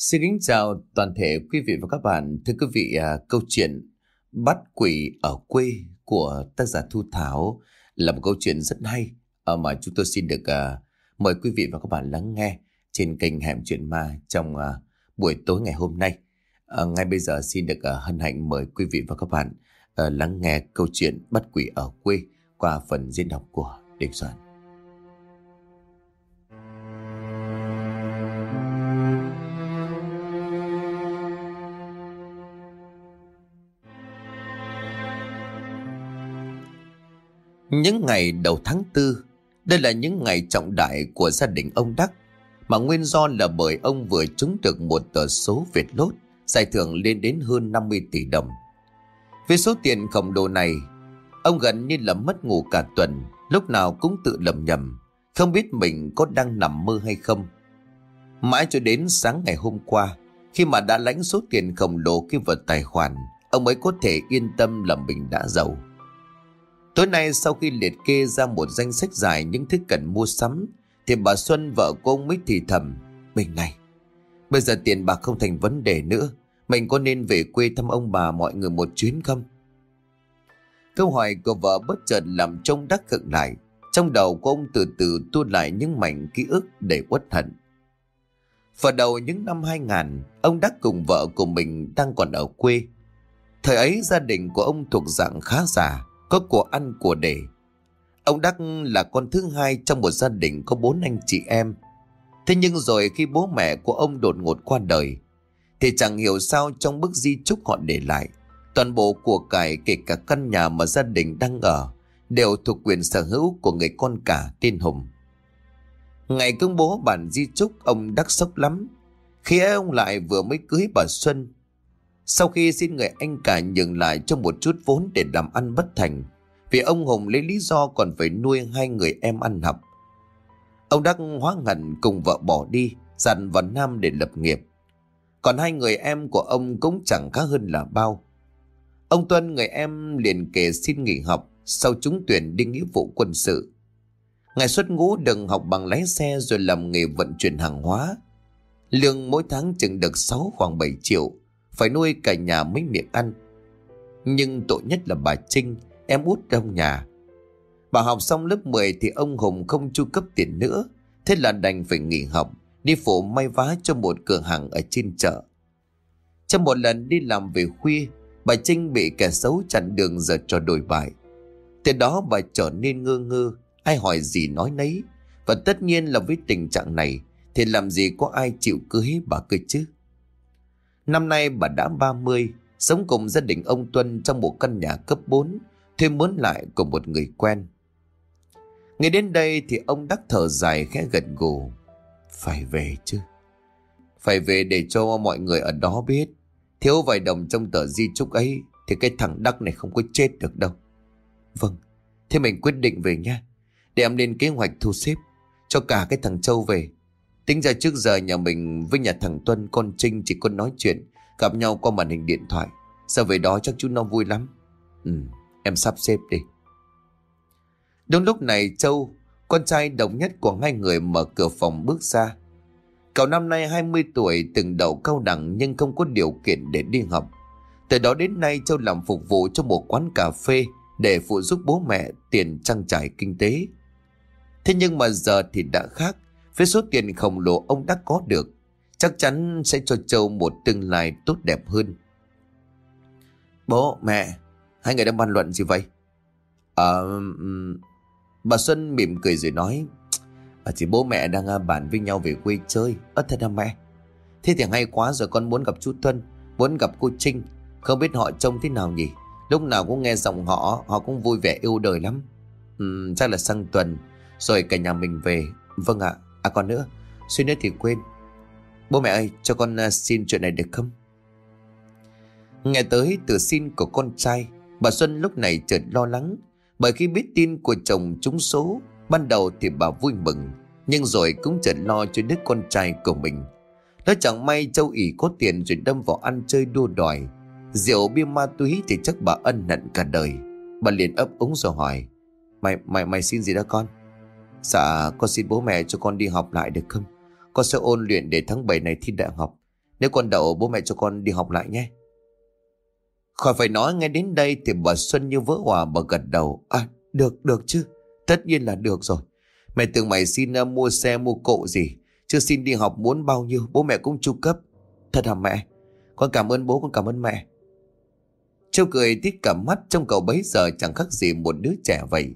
Xin kính chào toàn thể quý vị và các bạn. Thưa quý vị, à, câu chuyện Bắt quỷ ở quê của tác giả Thu Thảo là một câu chuyện rất hay à, mà chúng tôi xin được à, mời quý vị và các bạn lắng nghe trên kênh Hẻm Chuyện Ma trong à, buổi tối ngày hôm nay. À, ngay bây giờ xin được à, hân hạnh mời quý vị và các bạn à, lắng nghe câu chuyện Bắt quỷ ở quê qua phần diễn đọc của Đình Soạn. Những ngày đầu tháng tư, đây là những ngày trọng đại của gia đình ông Đắc, mà nguyên do là bởi ông vừa trúng được một tờ số Việt lốt, giải thưởng lên đến hơn 50 tỷ đồng. Với số tiền khổng đồ này, ông gần như là mất ngủ cả tuần, lúc nào cũng tự lầm nhầm, không biết mình có đang nằm mơ hay không. Mãi cho đến sáng ngày hôm qua, khi mà đã lãnh số tiền khổng lồ kia vào tài khoản, ông mới có thể yên tâm là mình đã giàu. Tối nay sau khi liệt kê ra một danh sách dài những thứ cần mua sắm, thì bà Xuân vợ của ông mới thì thầm, mình này, bây giờ tiền bạc không thành vấn đề nữa, mình có nên về quê thăm ông bà mọi người một chuyến không? Câu hỏi của vợ bất chợt làm trông đắc khựng lại, trong đầu của ông từ từ tuôn lại những mảnh ký ức để uất hận. Vào đầu những năm 2000, ông Đắc cùng vợ của mình đang còn ở quê. Thời ấy gia đình của ông thuộc dạng khá giả, có của ăn của để. Ông Đắc là con thứ hai trong một gia đình có bốn anh chị em. Thế nhưng rồi khi bố mẹ của ông đột ngột qua đời, thì chẳng hiểu sao trong bức di chúc họ để lại, toàn bộ của cải kể cả căn nhà mà gia đình đang ở đều thuộc quyền sở hữu của người con cả tên Hùng. Ngày công bố bản di chúc ông đắc sốc lắm. Khi ấy ông lại vừa mới cưới bà Xuân sau khi xin người anh cả nhường lại cho một chút vốn để làm ăn bất thành, vì ông Hùng lấy lý do còn phải nuôi hai người em ăn học. Ông Đắc hóa ngẩn cùng vợ bỏ đi, dặn vào Nam để lập nghiệp. Còn hai người em của ông cũng chẳng khác hơn là bao. Ông Tuân người em liền kể xin nghỉ học sau trúng tuyển đi nghĩa vụ quân sự. Ngày xuất ngũ đừng học bằng lái xe rồi làm nghề vận chuyển hàng hóa. Lương mỗi tháng chừng được 6 khoảng 7 triệu phải nuôi cả nhà mấy miệng ăn. Nhưng tội nhất là bà Trinh, em út trong nhà. Bà học xong lớp 10 thì ông Hùng không chu cấp tiền nữa, thế là đành phải nghỉ học, đi phụ may vá cho một cửa hàng ở trên chợ. Trong một lần đi làm về khuya, bà Trinh bị kẻ xấu chặn đường giờ cho đổi bài. Từ đó bà trở nên ngơ ngơ, ai hỏi gì nói nấy. Và tất nhiên là với tình trạng này, thì làm gì có ai chịu cưới bà cơ chứ? Năm nay bà đã 30, sống cùng gia đình ông Tuân trong một căn nhà cấp 4, thuê mướn lại của một người quen. Nghe đến đây thì ông đắc thở dài khẽ gật gù. Phải về chứ. Phải về để cho mọi người ở đó biết. Thiếu vài đồng trong tờ di chúc ấy thì cái thằng đắc này không có chết được đâu. Vâng, thế mình quyết định về nha. Để em lên kế hoạch thu xếp cho cả cái thằng Châu về. Tính ra trước giờ nhà mình với nhà thằng Tuân, con Trinh chỉ có nói chuyện, Gặp nhau qua màn hình điện thoại Sao về đó chắc chú nó vui lắm Ừ em sắp xếp đi Đúng lúc này Châu, Con trai đồng nhất của hai người mở cửa phòng bước ra Cậu năm nay 20 tuổi, từng đậu cao đẳng nhưng không có điều kiện để đi học. Từ đó đến nay Châu làm phục vụ cho một quán cà phê để phụ giúp bố mẹ tiền trang trải kinh tế. Thế nhưng mà giờ thì đã khác. Với số tiền khổng lồ ông đã có được, chắc chắn sẽ cho Châu một tương lai tốt đẹp hơn. Bố, mẹ, hai người đang bàn luận gì vậy? À, bà Xuân mỉm cười rồi nói, à, thì bố mẹ đang à, bàn với nhau về quê chơi. Ơ thật hả mẹ? Thế thì hay quá rồi con muốn gặp chú Tuân, muốn gặp cô Trinh. Không biết họ trông thế nào nhỉ? Lúc nào cũng nghe giọng họ, họ cũng vui vẻ yêu đời lắm. Ừ, chắc là sang tuần, rồi cả nhà mình về. Vâng ạ. À còn nữa, Suy nữa thì quên. Bố mẹ ơi, cho con à, xin chuyện này được không? Nghe tới từ xin của con trai, Bà Xuân lúc này chợt lo lắng, Bởi khi biết tin của chồng trúng số, Ban đầu thì bà vui mừng, Nhưng rồi cũng chợt lo cho đứa con trai của mình. Nó chẳng may châu ỉ có tiền rồi đâm vào ăn chơi đua đòi. Rượu, bia ma túy thì chắc bà ân hận cả đời. Bà liền ấp úng rồi hỏi, Mày mày mày xin gì đó con? Dạ con xin bố mẹ cho con đi học lại được không Con sẽ ôn luyện để tháng 7 này thi đại học Nếu con đậu bố mẹ cho con đi học lại nhé. Khỏi phải nói nghe đến đây thì bà Xuân như vỡ hòa bà gật đầu. À được được chứ. Tất nhiên là được rồi. Mẹ tưởng mày xin uh, mua xe mua cộ gì. Chứ xin đi học muốn bao nhiêu bố mẹ cũng chu cấp. Thật hả mẹ? Con cảm ơn bố con cảm ơn mẹ. Châu cười tít cả mắt trong cậu bấy giờ chẳng khác gì một đứa trẻ vậy.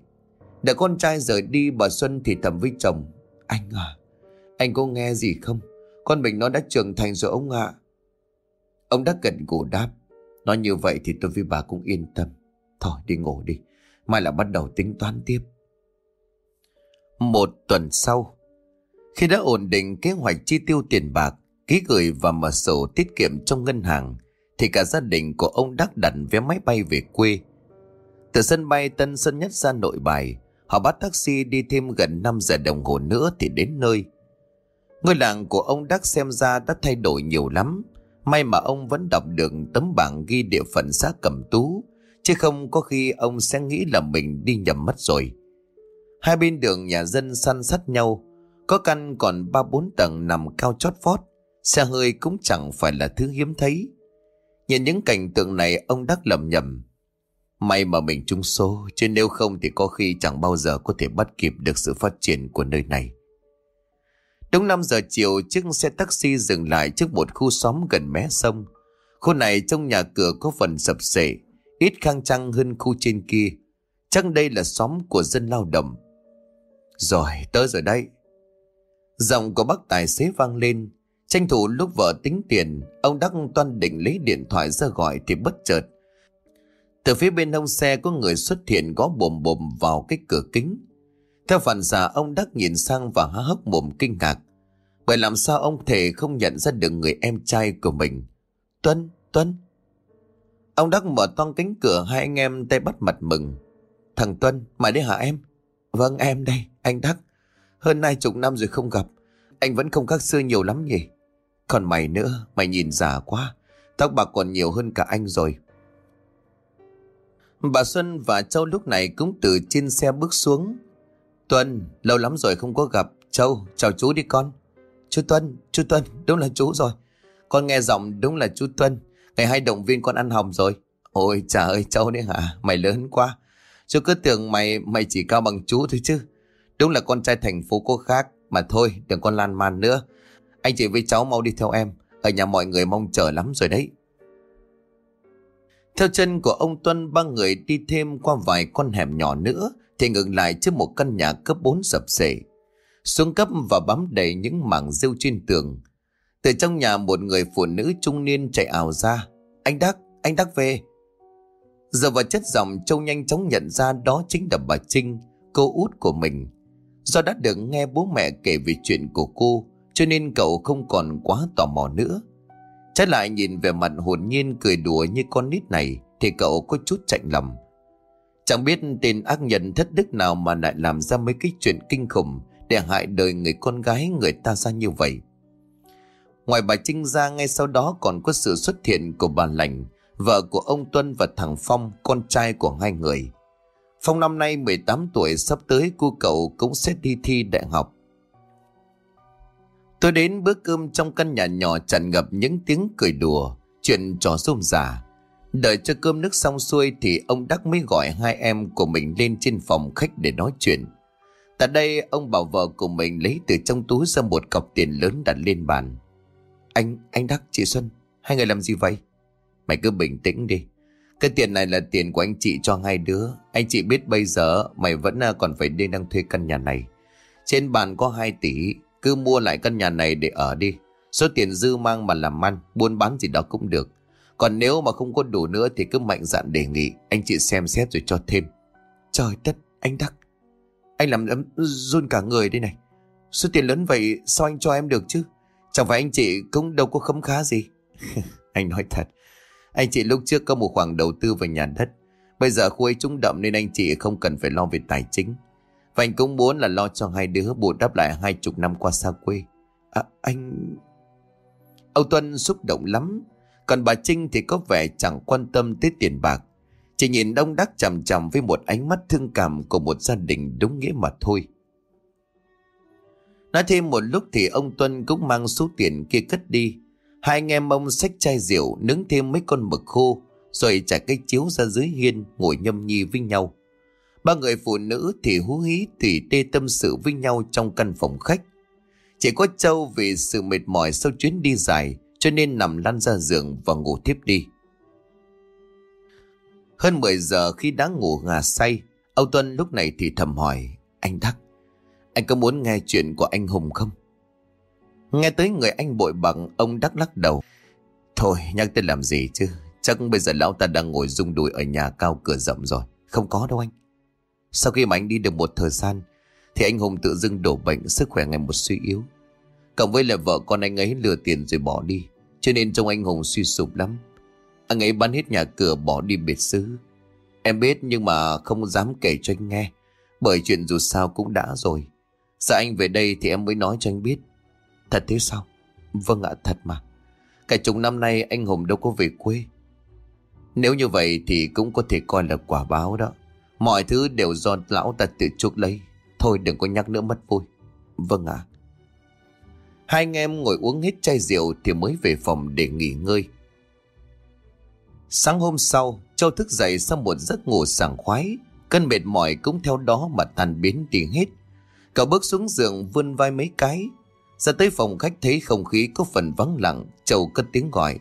Đã con trai rời đi bà Xuân thì thầm với chồng. Anh à, anh có nghe gì không? Con mình nó đã trưởng thành rồi ông ạ. Ông đã gần gù đáp. Nói như vậy thì tôi với bà cũng yên tâm. Thôi đi ngủ đi. Mai là bắt đầu tính toán tiếp. Một tuần sau, khi đã ổn định kế hoạch chi tiêu tiền bạc, ký gửi và mở sổ tiết kiệm trong ngân hàng, thì cả gia đình của ông Đắc đặt vé máy bay về quê. Từ sân bay Tân Sơn Nhất ra nội bài, họ bắt taxi đi thêm gần 5 giờ đồng hồ nữa thì đến nơi. Ngôi làng của ông Đắc xem ra đã thay đổi nhiều lắm. May mà ông vẫn đọc được tấm bảng ghi địa phận xã Cẩm Tú, chứ không có khi ông sẽ nghĩ là mình đi nhầm mất rồi. Hai bên đường nhà dân săn sắt nhau, có căn còn ba bốn tầng nằm cao chót vót, xe hơi cũng chẳng phải là thứ hiếm thấy. Nhìn những cảnh tượng này ông Đắc lầm nhầm. May mà mình trúng số, chứ nếu không thì có khi chẳng bao giờ có thể bắt kịp được sự phát triển của nơi này. Đúng 5 giờ chiều, chiếc xe taxi dừng lại trước một khu xóm gần mé sông. Khu này trong nhà cửa có phần sập sệ, ít khang trang hơn khu trên kia. Chắc đây là xóm của dân lao động. Rồi, tới rồi đây. Giọng của bác tài xế vang lên. Tranh thủ lúc vợ tính tiền, ông Đắc toan định lấy điện thoại ra gọi thì bất chợt. Từ phía bên hông xe có người xuất hiện gõ bồm bồm vào cái cửa kính. Theo phản xạ ông Đắc nhìn sang và há hốc mồm kinh ngạc. Bởi làm sao ông thể không nhận ra được người em trai của mình. Tuân, Tuân. Ông Đắc mở toang cánh cửa hai anh em tay bắt mặt mừng. Thằng Tuân, mày đấy hả em? Vâng em đây, anh Đắc. Hơn hai chục năm rồi không gặp. Anh vẫn không khác xưa nhiều lắm nhỉ? Còn mày nữa, mày nhìn già quá. Tóc bạc còn nhiều hơn cả anh rồi. Bà Xuân và Châu lúc này cũng từ trên xe bước xuống. Tuân, lâu lắm rồi không có gặp. Châu, chào chú đi con. Chú Tuân, chú Tuân, đúng là chú rồi. Con nghe giọng đúng là chú Tuân. Ngày hai động viên con ăn hồng rồi. Ôi trời ơi Châu đấy hả, mày lớn quá. Chú cứ tưởng mày mày chỉ cao bằng chú thôi chứ. Đúng là con trai thành phố cô khác. Mà thôi, đừng con lan man nữa. Anh chị với cháu mau đi theo em. Ở nhà mọi người mong chờ lắm rồi đấy. Theo chân của ông Tuân, ba người đi thêm qua vài con hẻm nhỏ nữa thì ngừng lại trước một căn nhà cấp 4 sập sệ. Xuống cấp và bám đầy những mảng rêu trên tường. Từ trong nhà một người phụ nữ trung niên chạy ảo ra. Anh Đắc, anh Đắc về. Giờ vào chất giọng Châu nhanh chóng nhận ra đó chính là bà Trinh, cô út của mình. Do đã được nghe bố mẹ kể về chuyện của cô, cho nên cậu không còn quá tò mò nữa. Trái lại nhìn về mặt hồn nhiên cười đùa như con nít này thì cậu có chút chạnh lòng. Chẳng biết tên ác nhân thất đức nào mà lại làm ra mấy cái chuyện kinh khủng để hại đời người con gái người ta ra như vậy. Ngoài bà Trinh ra ngay sau đó còn có sự xuất hiện của bà Lành, vợ của ông Tuân và thằng Phong, con trai của hai người. Phong năm nay 18 tuổi sắp tới cô cậu cũng sẽ đi thi đại học. Tôi đến bữa cơm trong căn nhà nhỏ tràn ngập những tiếng cười đùa, chuyện trò rôm rả. Đợi cho cơm nước xong xuôi thì ông Đắc mới gọi hai em của mình lên trên phòng khách để nói chuyện. Tại đây ông bảo vợ của mình lấy từ trong túi ra một cọc tiền lớn đặt lên bàn. Anh, anh Đắc, chị Xuân, hai người làm gì vậy? Mày cứ bình tĩnh đi. Cái tiền này là tiền của anh chị cho hai đứa. Anh chị biết bây giờ mày vẫn à, còn phải đi đang thuê căn nhà này. Trên bàn có 2 tỷ, cứ mua lại căn nhà này để ở đi. Số tiền dư mang mà làm ăn, buôn bán gì đó cũng được. Còn nếu mà không có đủ nữa thì cứ mạnh dạn đề nghị, anh chị xem xét rồi cho thêm. Trời đất, anh Đắc. Anh làm ấm run cả người đây này. Số tiền lớn vậy sao anh cho em được chứ? Chẳng phải anh chị cũng đâu có khấm khá gì. anh nói thật, anh chị lúc trước có một khoản đầu tư vào nhà đất. Bây giờ khu ấy trúng đậm nên anh chị không cần phải lo về tài chính. Và anh cũng muốn là lo cho hai đứa bù đắp lại hai chục năm qua xa quê. À, anh... Âu Tuân xúc động lắm. Còn bà Trinh thì có vẻ chẳng quan tâm tới tiền bạc. Chỉ nhìn đông đắc chằm chằm với một ánh mắt thương cảm của một gia đình đúng nghĩa mà thôi. Nói thêm một lúc thì ông Tuân cũng mang số tiền kia cất đi. Hai anh em ông xách chai rượu nướng thêm mấy con mực khô rồi trải cái chiếu ra dưới hiên ngồi nhâm nhi với nhau. Ba người phụ nữ thì hú hí tùy tê tâm sự với nhau trong căn phòng khách. Chỉ có Châu vì sự mệt mỏi sau chuyến đi dài cho nên nằm lăn ra giường và ngủ tiếp đi. Hơn 10 giờ khi đã ngủ ngà say, Âu Tuân lúc này thì thầm hỏi, anh Đắc, anh có muốn nghe chuyện của anh Hùng không? Nghe tới người anh bội bằng, ông Đắc lắc đầu. Thôi, nhắc tên làm gì chứ, chắc bây giờ lão ta đang ngồi rung đùi ở nhà cao cửa rộng rồi. Không có đâu anh. Sau khi mà anh đi được một thời gian, thì anh Hùng tự dưng đổ bệnh, sức khỏe ngày một suy yếu. Cộng với là vợ con anh ấy lừa tiền rồi bỏ đi, cho nên trông anh Hùng suy sụp lắm. Anh ấy bán hết nhà cửa bỏ đi biệt xứ. Em biết nhưng mà không dám kể cho anh nghe. Bởi chuyện dù sao cũng đã rồi. Sợ anh về đây thì em mới nói cho anh biết. Thật thế sao? Vâng ạ, thật mà. Cả chục năm nay anh Hùng đâu có về quê. Nếu như vậy thì cũng có thể coi là quả báo đó. Mọi thứ đều do lão ta tự chuốc lấy. Thôi đừng có nhắc nữa mất vui. Vâng ạ. Hai anh em ngồi uống hết chai rượu thì mới về phòng để nghỉ ngơi. Sáng hôm sau, Châu thức dậy sau một giấc ngủ sảng khoái. Cơn mệt mỏi cũng theo đó mà tan biến đi hết. Cậu bước xuống giường vươn vai mấy cái. Ra tới phòng khách thấy không khí có phần vắng lặng. Châu cất tiếng gọi.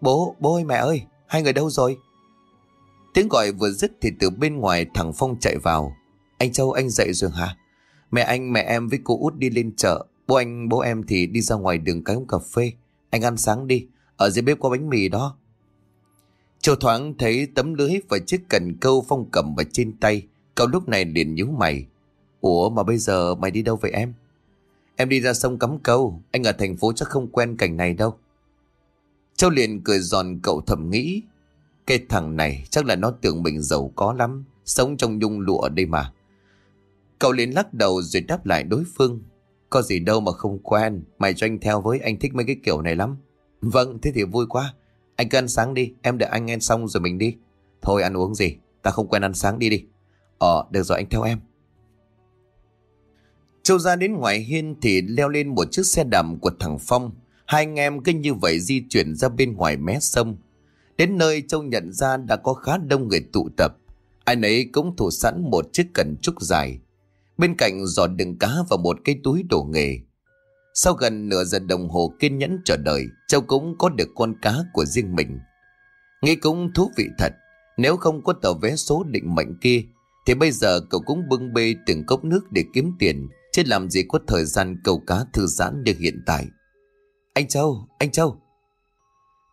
Bố, bố ơi mẹ ơi, hai người đâu rồi? Tiếng gọi vừa dứt thì từ bên ngoài thằng Phong chạy vào. Anh Châu anh dậy rồi hả? Mẹ anh, mẹ em với cô út đi lên chợ. Bố anh, bố em thì đi ra ngoài đường cái uống cà phê. Anh ăn sáng đi. Ở dưới bếp có bánh mì đó. Châu thoáng thấy tấm lưới và chiếc cần câu phong cầm vào trên tay. Cậu lúc này liền nhíu mày. Ủa mà bây giờ mày đi đâu vậy em? Em đi ra sông cắm câu. Anh ở thành phố chắc không quen cảnh này đâu. Châu liền cười giòn cậu thầm nghĩ. Cái thằng này chắc là nó tưởng mình giàu có lắm. Sống trong nhung lụa đây mà. Cậu liền lắc đầu rồi đáp lại đối phương. Có gì đâu mà không quen. Mày cho anh theo với anh thích mấy cái kiểu này lắm. Vâng thế thì vui quá. Anh cứ ăn sáng đi, em đợi anh ăn xong rồi mình đi. Thôi ăn uống gì, ta không quen ăn sáng đi đi. Ờ, được rồi anh theo em. Châu ra đến ngoài hiên thì leo lên một chiếc xe đạp của thằng Phong. Hai anh em cứ như vậy di chuyển ra bên ngoài mé sông. Đến nơi Châu nhận ra đã có khá đông người tụ tập. Ai nấy cũng thủ sẵn một chiếc cần trúc dài. Bên cạnh giò đựng cá và một cái túi đồ nghề. Sau gần nửa giờ đồng hồ kiên nhẫn chờ đợi, Châu cũng có được con cá của riêng mình. Nghĩ cũng thú vị thật, nếu không có tờ vé số định mệnh kia, thì bây giờ cậu cũng bưng bê từng cốc nước để kiếm tiền, chứ làm gì có thời gian câu cá thư giãn như hiện tại. Anh Châu, anh Châu.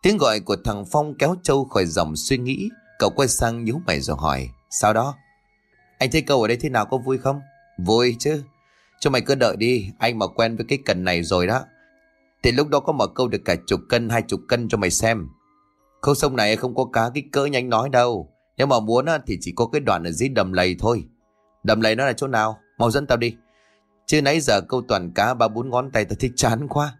Tiếng gọi của thằng Phong kéo Châu khỏi dòng suy nghĩ, cậu quay sang nhíu mày rồi hỏi, sao đó? Anh thấy cậu ở đây thế nào có vui không? Vui chứ, cho mày cứ đợi đi, anh mà quen với cái cần này rồi đó. Thì lúc đó có mở câu được cả chục cân, hai chục cân cho mày xem. Khâu sông này không có cá kích cỡ nhanh nói đâu. Nếu mà muốn thì chỉ có cái đoạn ở dưới đầm lầy thôi. Đầm lầy nó là chỗ nào? Mau dẫn tao đi. Chứ nãy giờ câu toàn cá ba bốn ngón tay tao thích chán quá.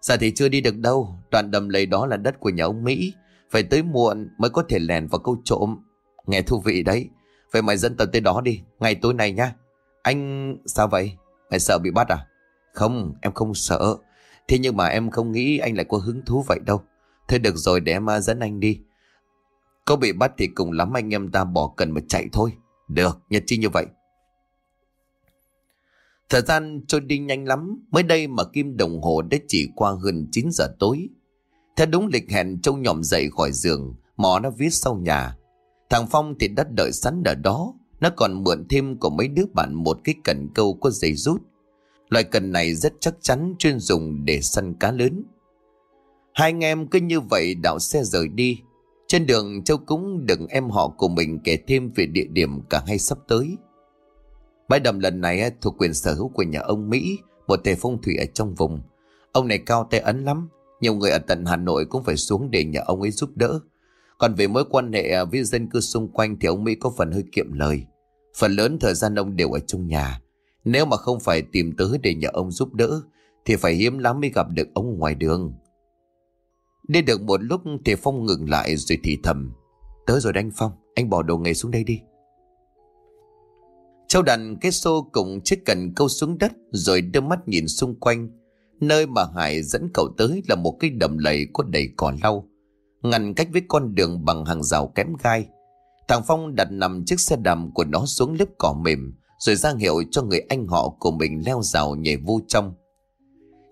Dạ thì chưa đi được đâu. Đoạn đầm lầy đó là đất của nhà ông Mỹ. Phải tới muộn mới có thể lèn vào câu trộm. Nghe thú vị đấy. Vậy mày dẫn tao tới đó đi. Ngày tối nay nhá. Anh... Sao vậy? Mày sợ bị bắt à? Không, em không sợ. Thế nhưng mà em không nghĩ anh lại có hứng thú vậy đâu. thế được rồi để em à, dẫn anh đi. Có bị bắt thì cùng lắm anh em ta bỏ cần mà chạy thôi. Được, nhật chi như vậy. Thời gian trôi đi nhanh lắm. Mới đây mà kim đồng hồ đã chỉ qua gần 9 giờ tối. Theo đúng lịch hẹn Châu nhòm dậy khỏi giường. mò nó viết sau nhà. Thằng Phong thì đã đợi sẵn ở đó. Nó còn mượn thêm của mấy đứa bạn một cái cần câu có dây rút. Loại cần này rất chắc chắn chuyên dùng để săn cá lớn. Hai anh em cứ như vậy đảo xe rời đi. Trên đường Châu cũng đừng em họ của mình kể thêm về địa điểm cả hai sắp tới. Bãi đầm lần này thuộc quyền sở hữu của nhà ông Mỹ, một tề phong thủy ở trong vùng. Ông này cao tay ấn lắm, nhiều người ở tận Hà Nội cũng phải xuống để nhà ông ấy giúp đỡ. Còn về mối quan hệ à, với dân cư xung quanh thì ông Mỹ có phần hơi kiệm lời. Phần lớn thời gian ông đều ở trong nhà. Nếu mà không phải tìm tới để nhờ ông giúp đỡ thì phải hiếm lắm mới gặp được ông ngoài đường. Đi được một lúc thì Phong ngừng lại rồi thì thầm. Tới rồi anh Phong, anh bỏ đồ nghề xuống đây đi. Châu đặt cái xô cùng chiếc cần câu xuống đất rồi đưa mắt nhìn xung quanh. Nơi mà Hải dẫn cậu tới là một cái đầm lầy có đầy cỏ lau. Ngăn cách với con đường bằng hàng rào kém gai. Thằng Phong đặt nằm chiếc xe đầm của nó xuống lớp cỏ mềm rồi ra hiệu cho người anh họ của mình leo rào nhảy vô trong.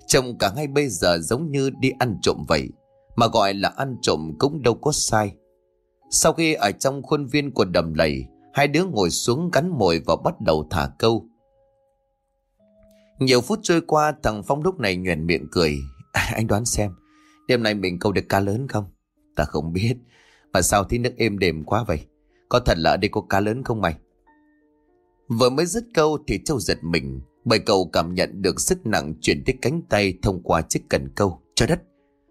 Trông cả hai bây giờ giống như đi ăn trộm vậy, mà gọi là ăn trộm cũng đâu có sai. Sau khi ở trong khuôn viên của đầm lầy, hai đứa ngồi xuống gắn mồi và bắt đầu thả câu. Nhiều phút trôi qua thằng Phong lúc này nhuền miệng cười. À, anh đoán xem, đêm nay mình câu được cá lớn không? Ta không biết, mà sao thấy nước êm đềm quá vậy? Có thật là ở đây có cá lớn không mày? Vừa mới dứt câu thì Châu giật mình bởi cậu cảm nhận được sức nặng chuyển tới cánh tay thông qua chiếc cần câu. Trời đất,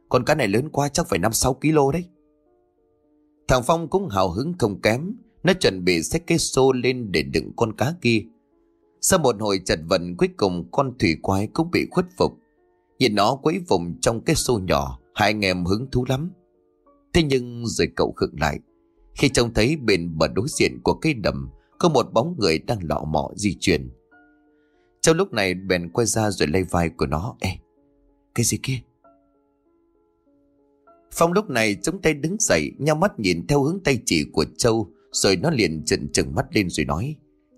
con cá này lớn quá chắc phải 5-6 kg đấy. Thằng Phong cũng hào hứng không kém, nó chuẩn bị xách cái xô lên để đựng con cá kia. Sau một hồi chật vận cuối cùng con thủy quái cũng bị khuất phục. Nhìn nó quấy vùng trong cái xô nhỏ, hai anh em hứng thú lắm. Thế nhưng rồi cậu khựng lại. Khi trông thấy bên bờ đối diện của cây đầm có một bóng người đang lọ mọ di chuyển. Trong lúc này bèn quay ra rồi lay vai của nó. Ê, cái gì kia? Phong lúc này chống tay đứng dậy, nhau mắt nhìn theo hướng tay chỉ của Châu, rồi nó liền trợn trừng mắt lên rồi nói.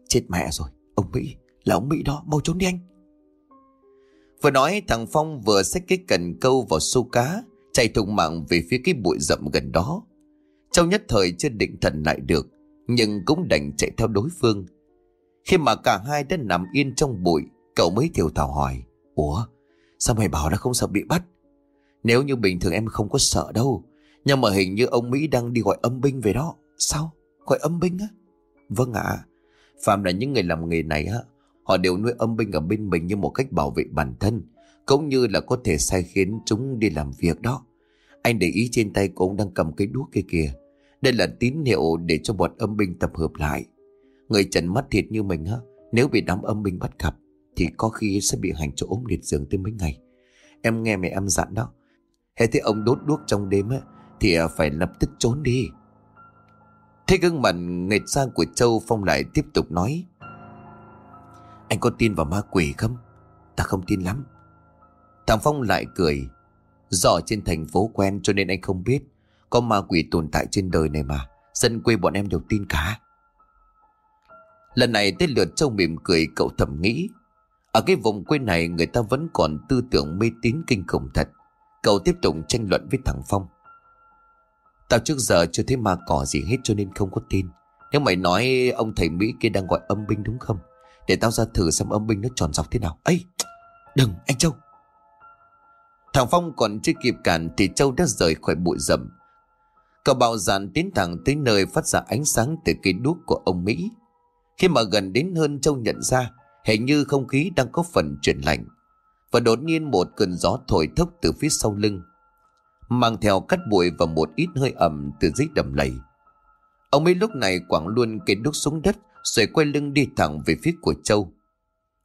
Chết mẹ rồi, ông Mỹ, là ông Mỹ đó, mau trốn đi anh. Vừa nói thằng Phong vừa xách cái cần câu vào xô cá, chạy thùng mạng về phía cái bụi rậm gần đó. Châu nhất thời chưa định thần lại được, nhưng cũng đành chạy theo đối phương. Khi mà cả hai đã nằm yên trong bụi, cậu mới thiểu thảo hỏi, Ủa, sao mày bảo nó không sợ bị bắt? Nếu như bình thường em không có sợ đâu, nhưng mà hình như ông Mỹ đang đi gọi âm binh về đó. Sao? Gọi âm binh á? Vâng ạ. À, Phạm là những người làm nghề này á, họ đều nuôi âm binh ở bên mình như một cách bảo vệ bản thân, cũng như là có thể sai khiến chúng đi làm việc đó. Anh để ý trên tay của ông đang cầm cái đuốc kia kìa. Đây là tín hiệu để cho bọn âm binh tập hợp lại. Người trần mắt thịt như mình á, nếu bị đám âm binh bắt gặp, thì có khi sẽ bị hành cho ốm liệt giường tới mấy ngày. Em nghe mẹ em dặn đó. Hễ thấy ông đốt đuốc trong đêm á, thì à, phải lập tức trốn đi. Thế gương mặt nghệt sang của Châu Phong lại tiếp tục nói. Anh có tin vào ma quỷ không? Ta không tin lắm. Thằng Phong lại cười. Do trên thành phố quen cho nên anh không biết. Có ma quỷ tồn tại trên đời này mà Dân quê bọn em đều tin cả Lần này tới lượt Châu mỉm cười, cậu thầm nghĩ Ở cái vùng quê này người ta vẫn còn tư tưởng mê tín kinh khủng thật Cậu tiếp tục tranh luận với thằng Phong Tao trước giờ chưa thấy ma cỏ gì hết cho nên không có tin Nếu mày nói ông thầy Mỹ kia đang gọi âm binh đúng không Để tao ra thử xem âm binh nó tròn dọc thế nào ấy đừng anh Châu Thằng Phong còn chưa kịp cản thì Châu đã rời khỏi bụi rậm Cậu bào dàn tiến thẳng tới nơi phát ra ánh sáng từ cây đuốc của ông Mỹ. Khi mà gần đến hơn Châu nhận ra, hình như không khí đang có phần chuyển lạnh. Và đột nhiên một cơn gió thổi thốc từ phía sau lưng. Mang theo cắt bụi và một ít hơi ẩm từ dưới đầm lầy. Ông Mỹ lúc này quẳng luôn cây đúc xuống đất, rồi quay lưng đi thẳng về phía của Châu.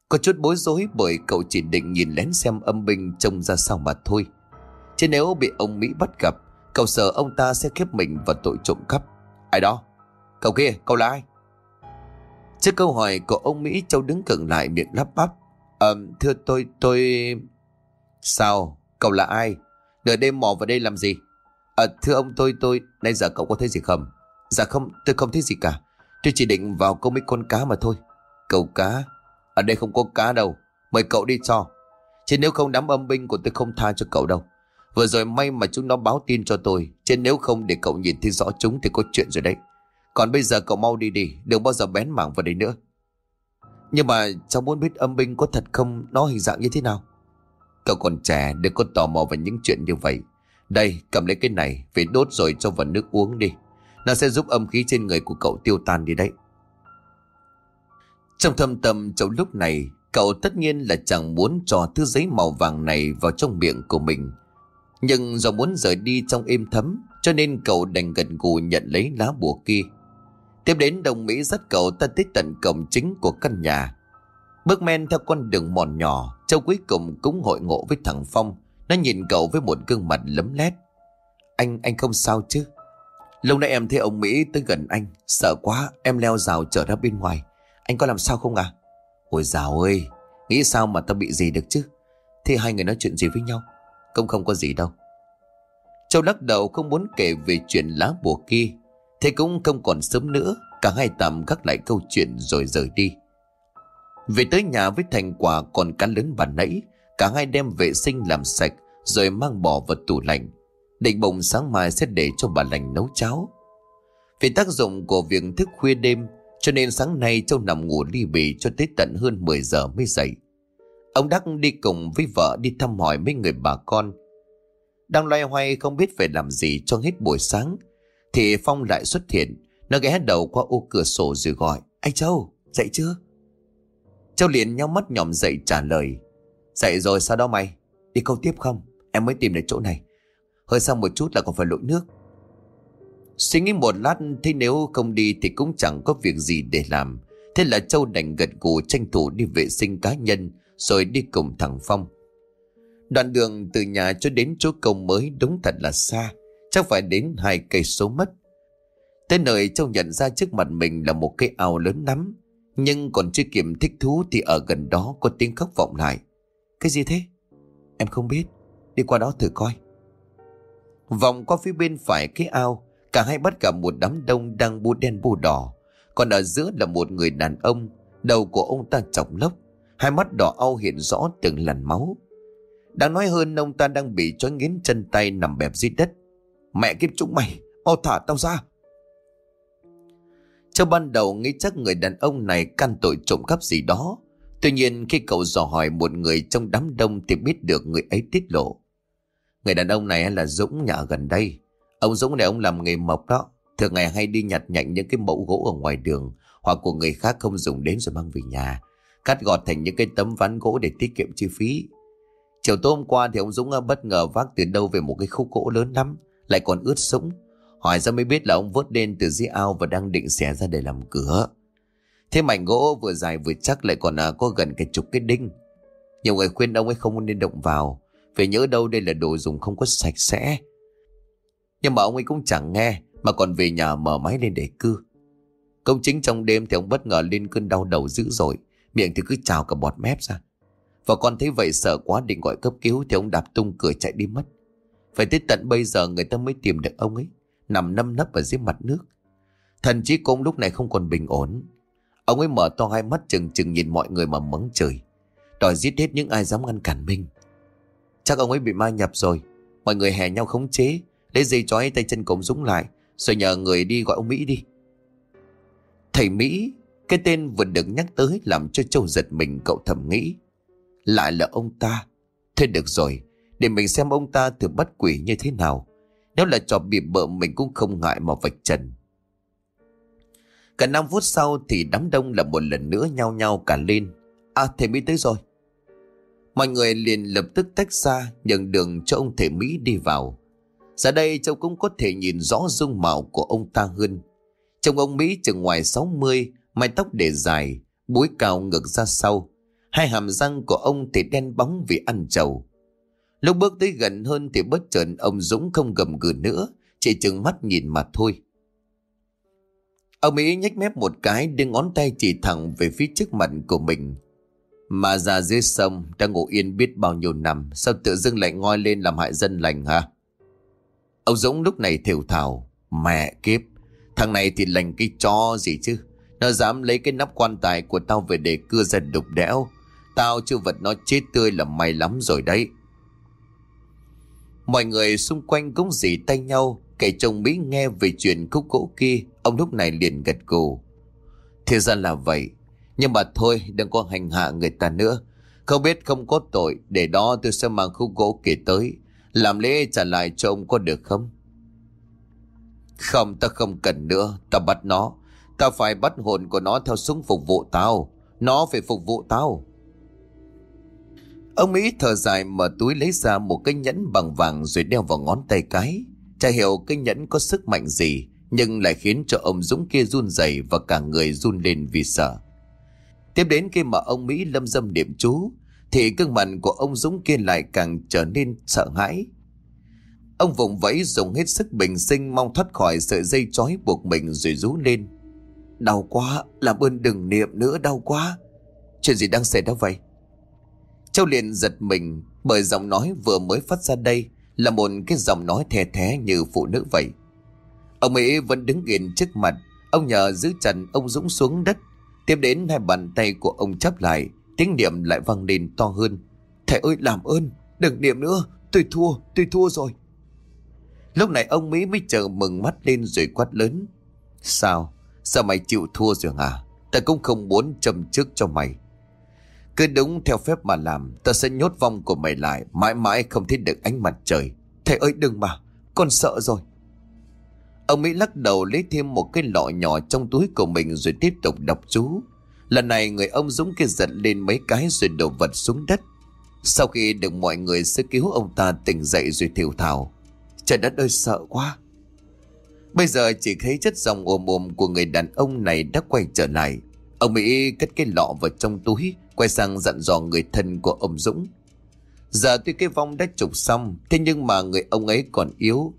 Có chút bối rối bởi cậu chỉ định nhìn lén xem âm binh trông ra sao mà thôi. Chứ nếu bị ông Mỹ bắt gặp, Cậu sợ ông ta sẽ khép mình vào tội trộm cắp Ai đó Cậu kia, cậu là ai Trước câu hỏi của ông Mỹ, Châu đứng cận lại miệng lắp bắp Ờ thưa tôi tôi Sao cậu là ai Nửa đêm mò vào đây làm gì? À, thưa ông tôi tôi nay giờ cậu có thấy gì không? Dạ không tôi không thấy gì cả. Tôi chỉ định vào câu mấy con cá mà thôi. Câu cá? Ở đây không có cá đâu. Mời cậu đi cho. Chứ nếu không đám âm binh của tôi không tha cho cậu đâu. Vừa rồi may mà chúng nó báo tin cho tôi. Chứ nếu không để cậu nhìn thấy rõ chúng Thì có chuyện rồi đấy. Còn bây giờ cậu mau đi đi. Đừng bao giờ bén mảng vào đây nữa. Nhưng mà cháu muốn biết âm binh có thật không? Nó hình dạng như thế nào? Cậu còn trẻ đừng có tò mò về những chuyện như vậy. Đây, cầm lấy cái này, Về đốt rồi cho vào nước uống đi. Nó sẽ giúp âm khí trên người của cậu tiêu tan đi đấy. Trong thâm tâm, trong lúc này, Cậu tất nhiên là chẳng muốn cho thứ giấy màu vàng này vào trong miệng của mình. Nhưng do muốn rời đi trong êm thấm, Cho nên cậu đành gần gù nhận lấy lá bùa kia. Tiếp đến, đồng Mỹ dắt cậu ta tới tận cổng chính của căn nhà. Bước men theo con đường mòn nhỏ Châu cuối cùng cũng hội ngộ với thằng Phong. Nó nhìn cậu với một gương mặt lấm lét. Anh, anh không sao chứ? Lâu nay em thấy ông Mỹ tới gần anh Sợ quá em leo rào trở ra bên ngoài. Anh có làm sao không à Ôi dào ơi Nghĩ sao mà tao bị gì được chứ? Thế hai người nói chuyện gì với nhau? Cũng không có gì đâu. Châu lắc đầu không muốn kể về chuyện lá bùa kia. Thế cũng không còn sớm nữa Cả hai tạm gác lại câu chuyện rồi rời đi. Về tới nhà với thành quả còn cá lớn bàn nãy Cả hai đem vệ sinh làm sạch Rồi mang bỏ vào tủ lạnh. Định bụng sáng mai sẽ để cho bà lành nấu cháo. Vì tác dụng của việc thức khuya đêm Cho nên sáng nay Châu nằm ngủ ly bì cho tới tận hơn 10 giờ mới dậy. Ông Đắc đi cùng với vợ đi thăm hỏi mấy người bà con. Đang loay hoay không biết phải làm gì cho hết buổi sáng Thì Phong lại xuất hiện. Nó ghé đầu qua ô cửa sổ rồi gọi Anh Châu, dậy chưa? Châu liền nhau mắt nhòm dậy trả lời. Dậy rồi sao đó mày? Đi câu tiếp không? Em mới tìm được chỗ này. Hơi xong một chút là còn phải lội nước. Suy nghĩ một lát Thấy nếu không đi thì cũng chẳng có việc gì để làm. Thế là Châu đành gật gù tranh thủ đi vệ sinh cá nhân, Rồi đi cùng thằng Phong. Đoạn đường từ nhà cho đến chỗ công mới đúng thật là xa, Chắc phải đến hai cây số mất. Tới nơi Châu nhận ra trước mặt mình là một cây ao lớn lắm. Nhưng còn chưa kịp thích thú thì ở gần đó có tiếng khóc vọng lại. Cái gì thế? Em không biết. Đi qua đó thử coi. Vòng qua phía bên phải cái ao, Cả hai bắt gặp một đám đông đang bu đen bu đỏ. Còn ở giữa là một người đàn ông, Đầu của ông ta chọc lốc. Hai mắt đỏ au hiện rõ từng làn máu. Đáng nói hơn, ông ta đang bị trói nghiến chân tay nằm bẹp dưới đất. Mẹ kiếp chúng mày Ô thả tao ra. Trong ban đầu nghĩ chắc người đàn ông này can tội trộm cắp gì đó Tuy nhiên khi cậu dò hỏi một người trong đám đông thì biết được người ấy tiết lộ Người đàn ông này là Dũng nhà gần đây. Ông Dũng này ông làm nghề mộc đó. Thường ngày hay đi nhặt nhạnh những cái mẫu gỗ ở ngoài đường hoặc của người khác không dùng đến rồi mang về nhà. Cắt gọt thành những cái tấm ván gỗ để tiết kiệm chi phí. Chiều tối hôm qua thì ông Dũng à, bất ngờ vác từ đâu về một cái khúc gỗ lớn lắm. Lại còn ướt sũng. Hỏi ra mới biết là ông vớt lên từ dưới ao và đang định xẻ ra để làm cửa. Thế mảnh gỗ vừa dài vừa chắc lại còn à, có gần cái chục cái đinh. Nhiều người khuyên ông ấy không nên động vào phải nhớ đâu đây là đồ dùng không có sạch sẽ. Nhưng mà ông ấy cũng chẳng nghe Mà còn về nhà mở máy lên để cư Công chính trong đêm thì ông bất ngờ lên cơn đau đầu dữ dội Miệng thì cứ trào cả bọt mép ra. Và con thấy vậy sợ quá định gọi cấp cứu Thì ông đạp tung cửa chạy đi mất. Phải tới tận bây giờ người ta mới tìm được ông ấy. Nằm nâm nấp ở dưới mặt nước. Thần chí cũng lúc này không còn bình ổn. Ông ấy mở to hai mắt chừng chừng nhìn mọi người mà mắng trời Đòi giết hết những ai dám ngăn cản mình. Chắc ông ấy bị ma nhập rồi. Mọi người hè nhau khống chế, Lấy dây chói tay chân cổng Dũng lại, Rồi nhờ người đi gọi ông Mỹ đi. Thầy Mỹ, Cái tên vừa được nhắc tới Làm cho Châu giật mình, cậu thầm nghĩ. Lại là ông ta. Thế được rồi, Để mình xem ông ta thử bắt quỷ như thế nào. Nếu là trò bị bợ, mình cũng không ngại mà vạch trần. Cả 5 phút sau thì đám đông là một lần nữa nhau nhau cả lên. À thầy Mỹ tới rồi. Mọi người liền lập tức tách ra, Nhường đường cho ông thể Mỹ đi vào. Giờ đây châu cũng có thể nhìn rõ dung mạo của ông ta hơn. Trông ông Mỹ chừng ngoài 60 Mái tóc để dài, Búi cao ngực ra sau. Hai hàm răng của ông thì đen bóng vì ăn trầu. Lúc bước tới gần hơn thì bất chợt ông Dũng không gầm gừ nữa, Chỉ chừng mắt nhìn mà thôi. Ông ấy nhếch mép một cái, đưa ngón tay chỉ thẳng về phía trước mặt của mình. Mà già dưới sông đang ngủ yên biết bao nhiêu năm, Sao tự dưng lại ngoi lên làm hại dân lành hả? Ông Dũng lúc này thều thào, Mẹ kiếp, Thằng này thì lành cái cho gì chứ? Nó dám lấy cái nắp quan tài của tao về để cưa ra đục đẽo. Tao chưa vật nó chết tươi là may lắm rồi đấy. Mọi người xung quanh cũng dì tay nhau Kể chồng Mỹ nghe về chuyện khúc gỗ kia, Ông lúc này liền gật gù. Thì ra là vậy, nhưng mà thôi, đừng có hành hạ người ta nữa. Không biết không có tội, Để đó tôi sẽ mang khúc gỗ kể tới. Làm lễ trả lại cho ông có được không? Không, ta không cần nữa, Ta bắt nó. Ta phải bắt hồn của nó theo súng phục vụ tao. Nó phải phục vụ tao. Ông Mỹ thở dài mở túi lấy ra một cái nhẫn bằng vàng rồi đeo vào ngón tay cái. Chả hiểu cái nhẫn có sức mạnh gì, nhưng lại khiến cho ông Dũng kia run rẩy và cả người run lên vì sợ. Tiếp đến khi mà ông Mỹ lâm dâm niệm chú Thì gương mặt của ông Dũng kia lại càng trở nên sợ hãi Ông vùng vẫy dùng hết sức bình sinh Mong thoát khỏi sợi dây chói buộc mình rồi rú lên Đau quá Làm ơn đừng niệm nữa đau quá Chuyện gì đang xảy ra vậy Châu liền giật mình Bởi giọng nói vừa mới phát ra đây Là một cái giọng nói thè thé như phụ nữ vậy. Ông Mỹ vẫn đứng yên trước mặt, Ông nhờ giữ trần ông Dũng xuống đất. Tiếp đến hai bàn tay của ông chắp lại, Tiếng niệm lại vang lên to hơn. Thầy ơi, làm ơn, Đừng niệm nữa, Tôi thua tôi thua rồi. Lúc này ông Mỹ mới chờ mừng mắt lên rồi quát lớn. Sao? Sao mày chịu thua rồi hả? Ta cũng không muốn châm trước cho mày. Cứ đúng theo phép mà làm Ta sẽ nhốt vong của mày lại Mãi mãi không thấy được ánh mặt trời Thầy ơi đừng mà Con sợ rồi Ông Mỹ lắc đầu lấy thêm một cái lọ nhỏ trong túi của mình rồi tiếp tục đọc chú. Lần này người ông Dũng kia giật lên mấy cái rồi đổ vật xuống đất. Sau khi được mọi người sơ cứu ông ta tỉnh dậy rồi thiểu thảo. Trời đất ơi sợ quá. Bây giờ chỉ thấy chất dòng ồm ồm của người đàn ông này đã quay trở lại. Ông Mỹ cất cái lọ vào trong túi, quay sang dặn dò người thân của ông Dũng. Giờ tuy cái vong đã trục xong, thế nhưng mà người ông ấy còn yếu,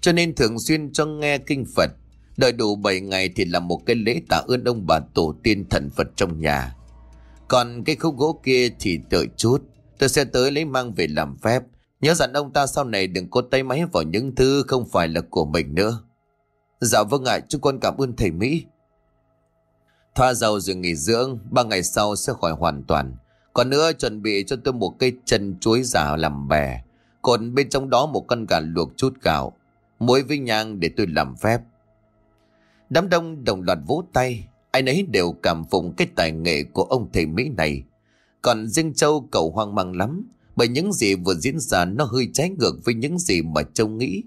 cho nên thường xuyên cho nghe kinh Phật. Đợi đủ 7 ngày thì làm một cái lễ tạ ơn ông bà tổ tiên thần Phật trong nhà. Còn cái khúc gỗ kia thì đợi chút. Tôi sẽ tới lấy mang về làm phép. Nhớ dặn ông ta sau này đừng có tay máy vào những thứ không phải là của mình nữa. Dạ vâng ạ, chúng con cảm ơn thầy Mỹ. Thoa dầu rồi nghỉ dưỡng, ba ngày sau sẽ khỏi hoàn toàn. Còn nữa chuẩn bị cho tôi một cây chân chuối giả làm bè. Còn bên trong đó một con gà luộc chút gạo muối với nhang để tôi làm phép. Đám đông đồng loạt vỗ tay, ai nấy đều cảm phục cái tài nghệ của ông thầy Mỹ này. Còn riêng Châu cậu hoang mang lắm, bởi những gì vừa diễn ra nó hơi trái ngược với những gì mà Châu nghĩ.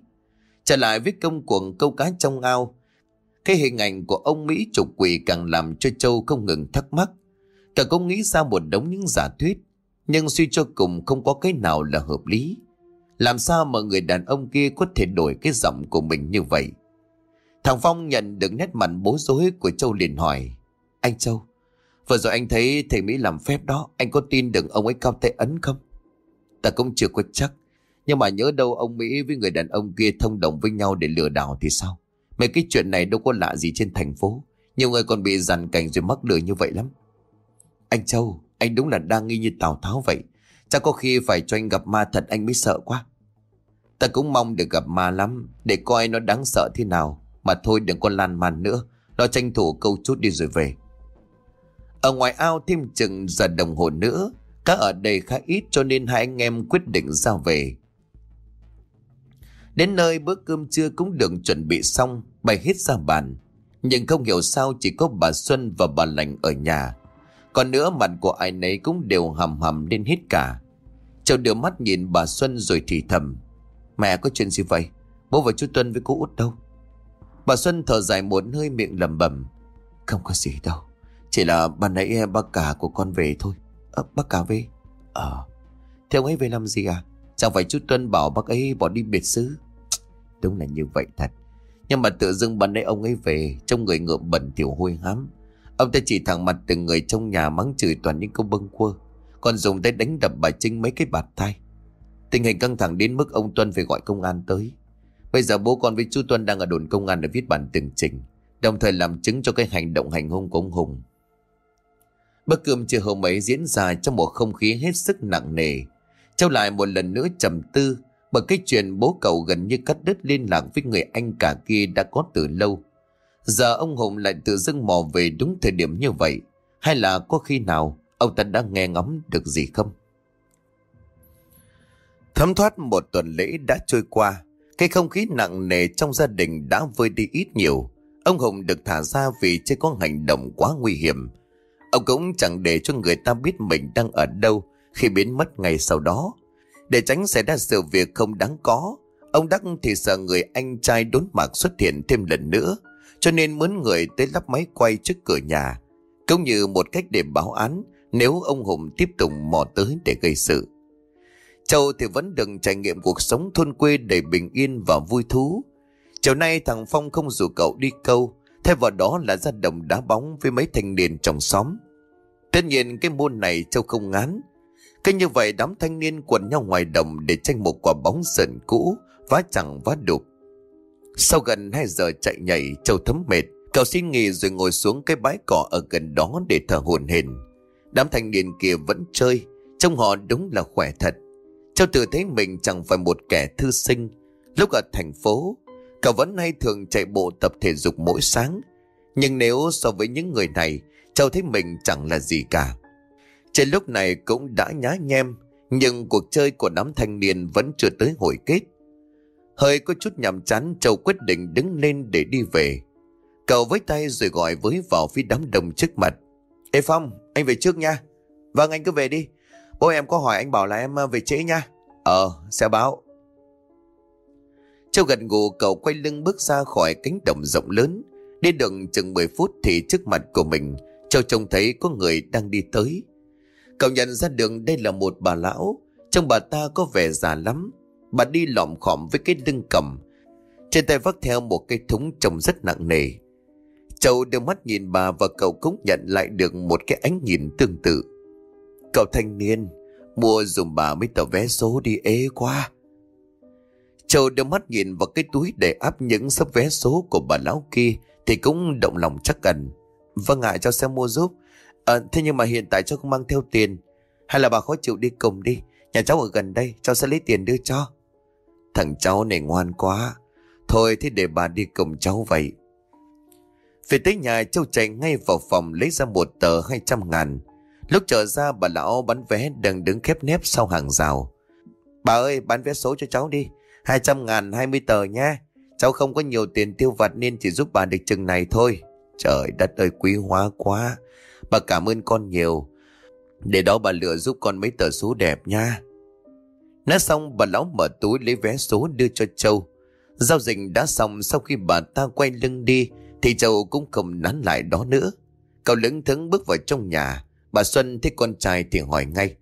Trở lại với công cuồng câu cá trong ao, cái hình ảnh của ông Mỹ trục quỷ càng làm cho Châu không ngừng thắc mắc. Cả cũng nghĩ ra một đống những giả thuyết, nhưng suy cho cùng không có cái nào là hợp lý. Làm sao mà người đàn ông kia có thể đổi cái giọng của mình như vậy? Thằng Phong nhận được nét mặt bối rối của Châu liền hỏi. Anh Châu, vừa rồi anh thấy thầy Mỹ làm phép đó, anh có tin được ông ấy cao tay ấn không? Ta cũng chưa có chắc. Nhưng mà nhớ đâu ông Mỹ với người đàn ông kia thông đồng với nhau để lừa đảo thì sao? Mấy cái chuyện này đâu có lạ gì trên thành phố. Nhiều người còn bị dằn cảnh rồi mắc lừa như vậy lắm. Anh Châu, anh đúng là đang nghi như Tào Tháo vậy. Chắc có khi phải cho anh gặp ma thật anh mới sợ quá. Ta cũng mong được gặp ma lắm Để coi nó đáng sợ thế nào Mà thôi đừng có lan man nữa lo tranh thủ câu chút đi rồi về Ở ngoài ao thêm chừng giờ đồng hồ nữa Cá ở đây khá ít cho nên hai anh em quyết định ra về Đến nơi bữa cơm trưa cũng được chuẩn bị xong Bày hết ra bàn. Nhưng không hiểu sao chỉ có bà Xuân và bà Lành ở nhà. Còn nữa mặt của ai nấy cũng đều hầm hầm lên hết cả. Châu đưa mắt nhìn bà Xuân rồi thì thầm Mẹ có chuyện gì vậy? Bố và chú Tuân với cô út đâu? Bà Xuân thở dài một hơi miệng lẩm bẩm Không có gì đâu Chỉ là bà nãy bác cả của con về thôi. À, Bác cả về? Ờ. Thế ông ấy về làm gì à? Chẳng phải chú Tuân bảo bác ấy bỏ đi biệt xứ. Đúng là như vậy thật Nhưng mà tự dưng ban nãy ông ấy về Trong người ngợm bẩn tiểu hôi hám Ông ta chỉ thẳng mặt từng người trong nhà mắng chửi toàn những câu bâng quơ Còn dùng tay đánh đập bà Trinh mấy cái bạt tay Tình hình căng thẳng đến mức ông Tuân phải gọi công an tới. Bây giờ bố con với chú Tuân đang ở đồn công an để viết bản tường trình, đồng thời làm chứng cho cái hành động hành hung của ông Hùng. Bữa cơm chiều hôm ấy diễn ra trong một không khí hết sức nặng nề. Châu lại một lần nữa trầm tư bởi cái chuyện bố cậu gần như cắt đứt liên lạc với người anh cả kia đã có từ lâu. Giờ ông Hùng lại tự dưng mò về đúng thời điểm như vậy. Hay là có khi nào ông ta đã nghe ngóng được gì không? Thấm thoát một tuần lễ đã trôi qua, cái không khí nặng nề trong gia đình đã vơi đi ít nhiều. Ông Hùng được thả ra vì chưa có hành động quá nguy hiểm. Ông cũng chẳng để cho người ta biết mình đang ở đâu khi biến mất ngày sau đó. Để tránh xảy ra sự việc không đáng có, ông Đắc thì sợ người anh trai đốn mạc xuất hiện thêm lần nữa, cho nên mướn người tới lắp máy quay trước cửa nhà, cũng như một cách để báo án nếu ông Hùng tiếp tục mò tới để gây sự. Châu thì vẫn đừng trải nghiệm cuộc sống thôn quê đầy bình yên và vui thú. Chiều nay thằng Phong không rủ cậu đi câu, thay vào đó là ra đồng đá bóng với mấy thanh niên trong xóm. Tất nhiên cái môn này Châu không ngán. Cứ như vậy đám thanh niên quần nhau ngoài đồng để tranh một quả bóng sần cũ, vá chẳng vá đục. Sau gần 2 giờ chạy nhảy, Châu thấm mệt, cậu xin nghỉ rồi ngồi xuống cái bãi cỏ ở gần đó để thở hồn hển. Đám thanh niên kia vẫn chơi, trông họ đúng là khỏe thật. Châu tự thấy mình chẳng phải một kẻ thư sinh. Lúc ở thành phố, cậu vẫn hay thường chạy bộ tập thể dục mỗi sáng. Nhưng nếu so với những người này, Châu thấy mình chẳng là gì cả. Trên lúc này cũng đã nhá nhem, nhưng cuộc chơi của đám thanh niên vẫn chưa tới hồi kết. Hơi có chút nhàm chán, Châu quyết định đứng lên để đi về. Cậu với tay rồi gọi với vào phía đám đông trước mặt. Ê Phong, anh về trước nha. Vâng, anh cứ về đi. Bố em có hỏi anh bảo là em ờ, về trễ nha. Ờ, sẽ báo. Châu gần gù cậu quay lưng bước ra khỏi cánh đồng rộng lớn. Đi được chừng 10 phút thì trước mặt của mình, Châu trông thấy có người đang đi tới. Cậu nhận ra đường đây là một bà lão. Trông bà ta có vẻ già lắm. Bà đi lọm khọm với cái lưng cầm. Trên tay vác theo một cây thúng trông rất nặng nề. Châu đưa mắt nhìn bà và cậu cũng nhận lại được một cái ánh nhìn tương tự. Cậu thanh niên, mua dùm bà mấy tờ vé số đi ế quá. Châu đưa mắt nhìn vào cái túi để áp những sấp vé số của bà lão kia thì cũng động lòng chắc cần. Vâng ạ, cho xem mua giúp. À, thế nhưng mà hiện tại cháu không mang theo tiền. Hay là bà khó chịu đi cùng đi. Nhà cháu ở gần đây, cháu sẽ lấy tiền đưa cho. Thằng cháu này ngoan quá. Thôi thế để bà đi cùng cháu vậy. Về tới nhà Châu chạy ngay vào phòng lấy ra một tờ 200 ngàn. Lúc trở ra bà lão bán vé đang đứng khép nép sau hàng rào. Bà ơi bán vé số cho cháu đi. 200 ngàn 20 tờ nha. Cháu không có nhiều tiền tiêu vặt nên chỉ giúp bà được chừng này thôi. Trời đất ơi quý hóa quá. Bà cảm ơn con nhiều. Để đó bà lựa giúp con mấy tờ số đẹp nha. Nói xong bà lão mở túi lấy vé số đưa cho Châu. Giao dịch đã xong sau khi bà ta quay lưng đi thì Châu cũng không nán lại đó nữa. Cậu lững thững bước vào trong nhà. Bà Xuân thấy con trai thì hỏi ngay.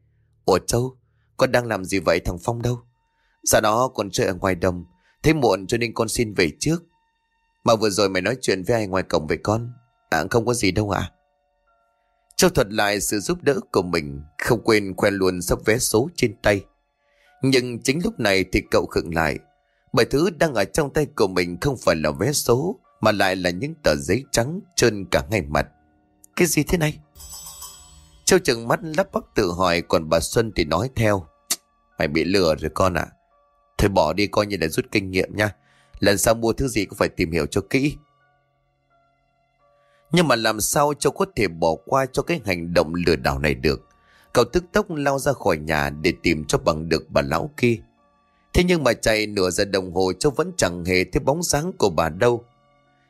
Ủa Châu, con đang làm gì vậy thằng Phong đâu? Dạ đó con chơi ở ngoài đồng. Thế muộn cho nên con xin về trước. Mà vừa rồi mày nói chuyện với ai ngoài cổng về con? À không có gì đâu ạ. À? Châu thuật lại sự giúp đỡ của mình, không quên khoe luôn sắp vé số trên tay. Nhưng chính lúc này thì cậu khựng lại, bởi thứ đang ở trong tay của mình không phải là vé số, mà lại là những tờ giấy trắng trơn cả ngay mặt. Cái gì thế này? Châu chừng mắt lắp bắp tự hỏi còn bà Xuân thì nói theo. Mày bị lừa rồi con ạ. À. Thôi bỏ đi coi như là rút kinh nghiệm nha. Lần sau mua thứ gì cũng phải tìm hiểu cho kỹ. Nhưng mà làm sao Châu có thể bỏ qua cho cái hành động lừa đảo này được. Cậu tức tốc lao ra khỏi nhà để tìm cho bằng được bà lão kia. Thế nhưng mà chạy nửa giờ đồng hồ Châu vẫn chẳng hề thấy bóng dáng của bà đâu.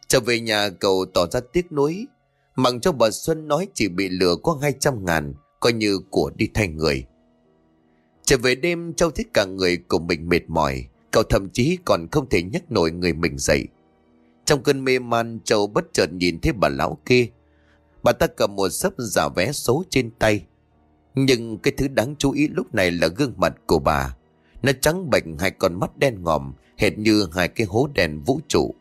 Trở về nhà cậu tỏ ra tiếc nuối. Mặc cho bà Xuân nói chỉ bị lừa có 200 ngàn, coi như của đi thay người. Trở về đêm Châu thích cả người của mình mệt mỏi, cậu thậm chí còn không thể nhấc nổi người mình dậy. Trong cơn mê man Châu bất chợt nhìn thấy bà lão kia. Bà ta cầm một sấp giả vé số trên tay. Nhưng cái thứ đáng chú ý lúc này là gương mặt của bà. Nó trắng bệnh hai con mắt đen ngòm, hệt như hai cái hố đèn vũ trụ.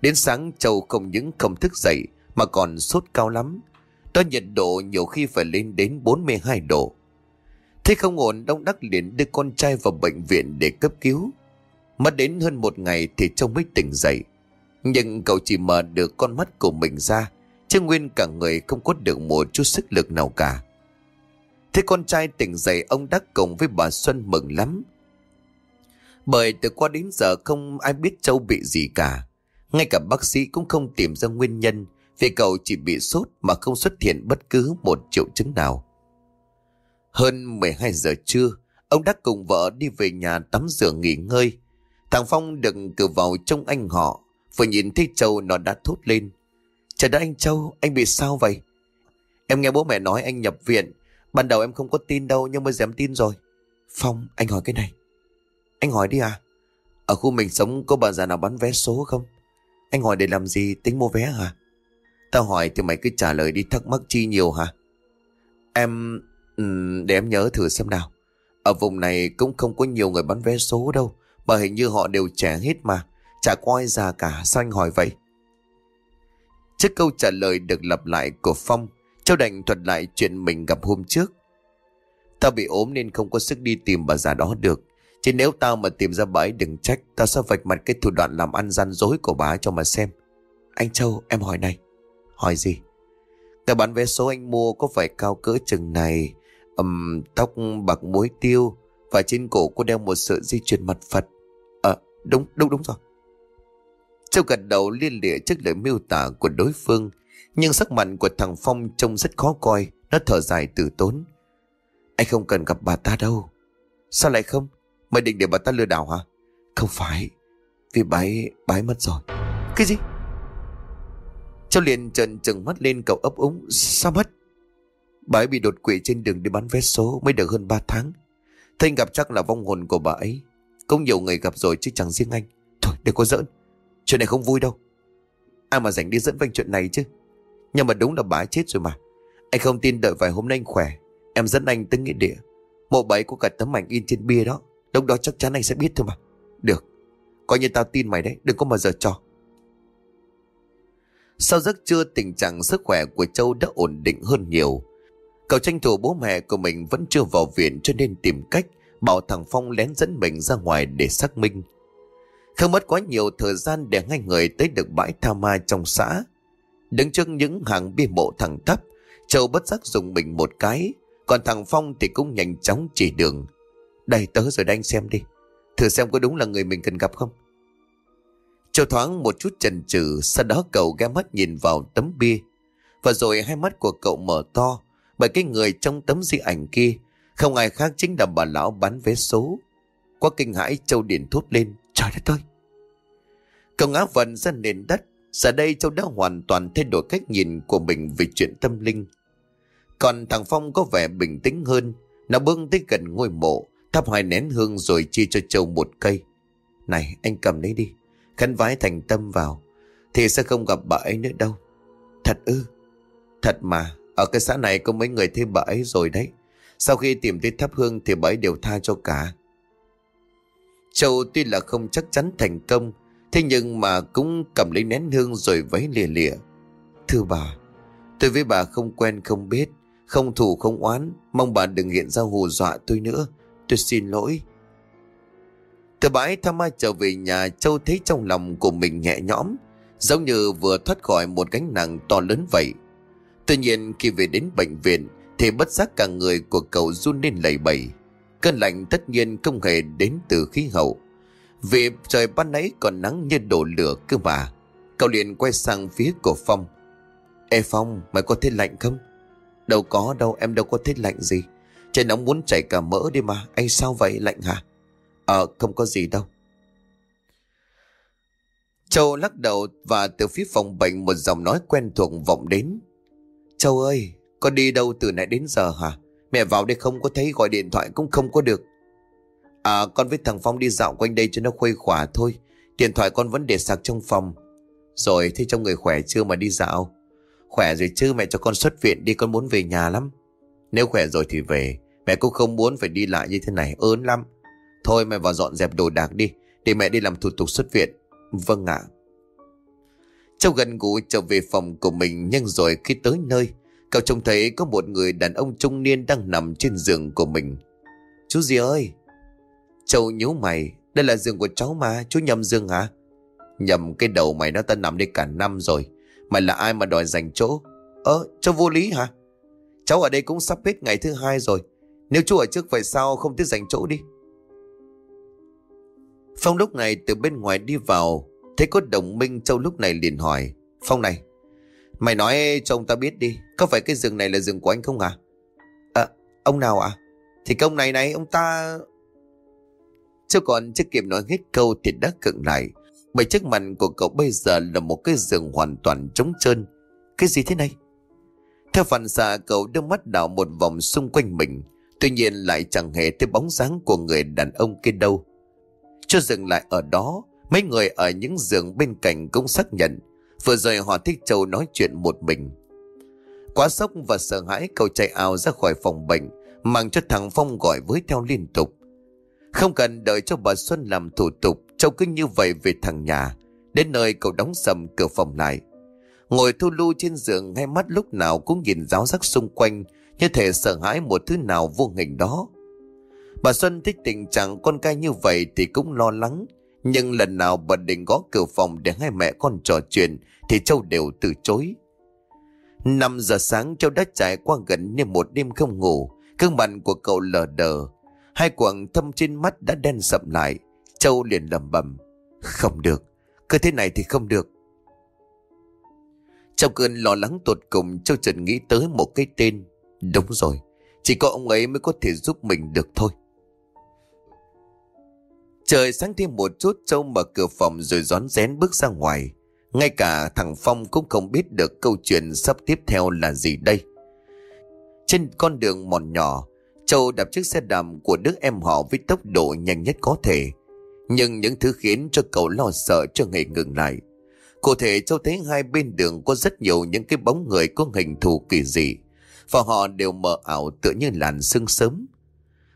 Đến sáng Châu không những không thức dậy mà còn sốt cao lắm. Đó nhiệt độ nhiều khi phải lên đến 42 độ. Thế không ổn Đông Đắc liền đưa con trai vào bệnh viện để cấp cứu. Mất đến hơn một ngày thì Châu mới tỉnh dậy. Nhưng cậu chỉ mở được con mắt của mình ra, chứ nguyên cả người không có được một chút sức lực nào cả. Thế con trai tỉnh dậy ông Đắc cùng với bà Xuân mừng lắm. Bởi từ qua đến giờ không ai biết Châu bị gì cả. Ngay cả bác sĩ cũng không tìm ra nguyên nhân vì cậu chỉ bị sốt mà không xuất hiện bất cứ một triệu chứng nào. Hơn 12 giờ trưa, ông Đắc cùng vợ đi về nhà tắm rửa nghỉ ngơi. Thằng Phong đừng cử vào trong anh họ, vừa nhìn thấy Châu nó đã thốt lên. Trời đất anh Châu, anh bị sao vậy? Em nghe bố mẹ nói anh nhập viện, ban đầu em không có tin đâu nhưng bây giờ em tin rồi. Phong, anh hỏi cái này. Anh hỏi đi à? Ở khu mình sống có bà già nào bán vé số không? Anh hỏi để làm gì tính mua vé hả? Tao hỏi thì mày cứ trả lời đi thắc mắc chi nhiều hả? Em... Ừ, để em nhớ thử xem nào. Ở vùng này cũng không có nhiều người bán vé số đâu. Mà hình như họ đều trẻ hết mà. Chả có ai già cả. Sao anh hỏi vậy? Trước câu trả lời được lặp lại của Phong, Châu đành thuật lại chuyện mình gặp hôm trước. Tao bị ốm nên không có sức đi tìm bà già đó được. Chứ nếu tao mà tìm ra bà ấy đừng trách, tao sẽ vạch mặt cái thủ đoạn làm ăn gian dối của bà ấy cho mà xem. Anh Châu, em hỏi này. Hỏi gì? Cái bán vé số anh mua có phải cao cỡ chừng này, um, tóc bạc muối tiêu Và trên cổ cô đeo một sợi dây chuyền mặt Phật Ờ đúng đúng đúng rồi Châu gật đầu liên lịa trước lời miêu tả của đối phương Nhưng sắc mặt của thằng Phong trông rất khó coi Nó thở dài từ tốn. Anh không cần gặp bà ta đâu. Sao lại không? Mày định để bà ta lừa đảo hả? Không phải Vì bà ấy, bà ấy mất rồi. Cái gì? Châu liền trần trừng mắt lên cậu ấp úng. Sao mất? Bà ấy bị đột quỵ trên đường đi bán vé số Mới được hơn 3 tháng. Thanh gặp chắc là vong hồn của bà ấy. Cũng nhiều người gặp rồi chứ chẳng riêng anh. Thôi đừng có giỡn. Chuyện này không vui đâu. Ai mà rảnh đi dẫn vanh chuyện này chứ? Nhưng mà đúng là bà ấy chết rồi mà. Anh không tin đợi vài hôm nay anh khỏe. Em dẫn anh tới nghĩa địa. Mộ bà ấy có cả tấm ảnh in trên bia đó. Lúc đó chắc chắn anh sẽ biết thôi mà. Được. Coi như tao tin mày đấy. Đừng có mà giờ cho Sau giấc trưa, tình trạng sức khỏe của Châu đã ổn định hơn nhiều. Cậu tranh thủ bố mẹ của mình vẫn chưa vào viện cho nên tìm cách bảo thằng Phong lén dẫn mình ra ngoài để xác minh. Không mất quá nhiều thời gian để ngay người tới được bãi tha ma trong xã. Đứng trước những hàng bia mộ thẳng thấp, Châu bất giác dùng mình một cái, còn thằng Phong thì cũng nhanh chóng chỉ đường. Đây tớ rồi đây anh xem đi, thử xem có đúng là người mình cần gặp không. Châu thoáng một chút chần chừ, sau đó cậu ghé mắt nhìn vào tấm bia. Và rồi hai mắt của cậu mở to, bởi cái người trong tấm di ảnh kia không ai khác chính là bà lão bán vé số. Quá kinh hãi Châu điện thốt lên. Trời đất ơi! Cậu ngã vần ra nền đất. Giờ đây Châu đã hoàn toàn thay đổi cách nhìn của mình về chuyện tâm linh. Còn thằng Phong có vẻ bình tĩnh hơn. Nó bưng tới gần ngôi mộ, thắp hai nén hương rồi chia cho Châu một cây. Này, anh cầm lấy đi. Khăn vái thành tâm vào. Thì sẽ không gặp bà ấy nữa đâu. Thật ư? Thật mà, ở cái xã này có mấy người thấy bà ấy rồi đấy. Sau khi tìm thấy thắp hương thì bà ấy đều tha cho cả. Châu tuy là không chắc chắn thành công, thế nhưng mà cũng cầm lấy nén hương rồi vấy lìa lìa. Thưa bà, tôi với bà không quen không biết, không thù không oán, mong bà đừng hiện ra hù dọa tôi nữa. Tôi xin lỗi. Từ bãi thăm ai trở về nhà Châu thấy trong lòng của mình nhẹ nhõm Giống như vừa thoát khỏi một gánh nặng to lớn vậy Tuy nhiên khi về đến bệnh viện thì bất giác cả người của cậu run lên lẩy bẩy. Cơn lạnh tất nhiên không hề đến từ khí hậu. Vì trời ban nãy còn nắng như đổ lửa cơ mà. Cậu liền quay sang phía của Phong. Ê Phong, mày có thấy lạnh không? Đâu có đâu, em đâu có thấy lạnh gì. Trời nóng muốn chảy cả mỡ đi mà. Anh sao vậy, lạnh hả? Ờ, không có gì đâu. Châu lắc đầu và từ phía phòng bệnh một giọng nói quen thuộc vọng đến. Châu ơi, con đi đâu từ nãy đến giờ hả? Mẹ vào đây không có thấy gọi điện thoại cũng không có được. À, con với thằng Phong đi dạo quanh đây cho nó khuây khỏa thôi. Điện thoại con vẫn để sạc trong phòng. Rồi, thế trong người khỏe chưa mà đi dạo? Khỏe rồi chứ mẹ cho con xuất viện đi con muốn về nhà lắm. Nếu khỏe rồi thì về. Mẹ cũng không muốn phải đi lại như thế này, ớn lắm. Thôi mẹ vào dọn dẹp đồ đạc đi, để mẹ đi làm thủ tục xuất viện. Vâng ạ. Châu gần gũi trở về phòng của mình nhưng rồi khi tới nơi, cậu trông thấy có một người đàn ông trung niên đang nằm trên giường của mình. Chú gì ơi? Châu nhíu mày, đây là giường của cháu mà, chú nhầm giường hả? Nhầm cái đầu mày nó ta nằm đây cả năm rồi. Mày là ai mà đòi dành chỗ? Ơ, cháu vô lý hả? Cháu ở đây cũng sắp hết ngày thứ hai rồi. Nếu chú ở trước vậy sao không tiếc dành chỗ đi? Phong lúc này từ bên ngoài đi vào Thấy có đồng minh Châu lúc này liền hỏi Phong này Mày nói cho ông ta biết đi có phải cái rừng này là rừng của anh không hả À ông nào ạ? Thì công này này, ông ta Chứ còn chưa kịp nói hết câu Thì đã cựng lại. Bởi trước mặt của cậu bây giờ là một cái rừng hoàn toàn trống trơn. Cái gì thế này? Theo phản xạ, cậu đưa mắt đảo một vòng xung quanh mình. Tuy nhiên lại chẳng hề thấy bóng dáng của người đàn ông kia đâu. Cho dừng lại ở đó, Mấy người ở những giường bên cạnh cũng xác nhận. Vừa rồi họ thích Châu nói chuyện một mình. Quá sốc và sợ hãi, cậu chạy ảo ra khỏi phòng bệnh, Mang cho thằng Phong gọi với theo liên tục. Không cần đợi cho bà Xuân làm thủ tục Châu cứ như vậy về thằng nhà. Đến nơi cậu đóng sầm cửa phòng lại. Ngồi thu lưu trên giường, ngay mắt lúc nào cũng nhìn giáo giác xung quanh, Như thể sợ hãi một thứ nào vô hình đó. Bà Xuân thích tình trạng con cái như vậy Thì cũng lo lắng. Nhưng lần nào bà định gõ cửa phòng để hai mẹ con trò chuyện, thì Châu đều từ chối. 5 giờ sáng Châu đã trải qua gần như một đêm không ngủ, gương mặt của cậu lờ đờ. Hai quầng thâm trên mắt đã đen sậm lại. Châu liền lầm bầm. Không được. Cứ thế này thì không được. Trong cơn lo lắng tột cùng Châu chợt nghĩ tới một cái tên. Đúng rồi. Chỉ có ông ấy mới có thể giúp mình được thôi. Trời sáng thêm một chút Châu mở cửa phòng rồi rón rén bước ra ngoài. Ngay cả thằng Phong cũng không biết được câu chuyện sắp tiếp theo là gì đây. Trên con đường mòn nhỏ, Châu đạp chiếc xe đạp của đứa em họ với tốc độ nhanh nhất có thể. Nhưng những thứ khiến cho cậu lo sợ chưa hề ngừng lại. Cụ thể Châu thấy hai bên đường có rất nhiều những cái bóng người có hình thù kỳ dị. Và họ đều mờ ảo tựa như làn sương sớm.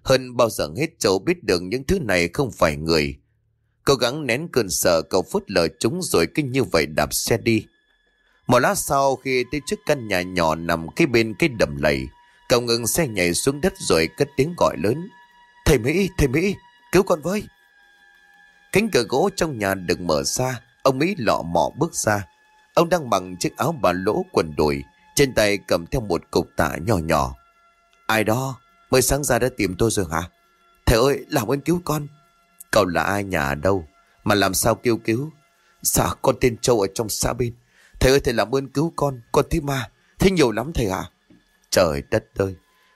Hơn bao giờ hết Châu biết được những thứ này không phải người. Cố gắng nén cơn sợ cậu phút lờ chúng rồi cứ như vậy đạp xe đi. Một lát sau khi tới trước căn nhà nhỏ nằm cái bên cái đầm lầy, cậu ngừng xe nhảy xuống đất rồi cất tiếng gọi lớn. Thầy Mỹ, thầy Mỹ, cứu con với. Cánh cửa gỗ trong nhà được mở ra, ông Mỹ lọ mọ bước ra. Ông đang bằng chiếc áo bà lỗ quần đùi, trên tay cầm theo một cục tạ nhỏ nhỏ. Ai đó, mới sáng ra đã tìm tôi rồi hả? Thầy ơi, làm ơn cứu con. Cậu là ai nhà ở đâu, mà làm sao kêu cứu? Dạ, con tên Châu ở trong xã bên. Thầy ơi, thầy làm ơn cứu con, con thấy ma. Thấy nhiều lắm thầy ạ. Trời đất ơi,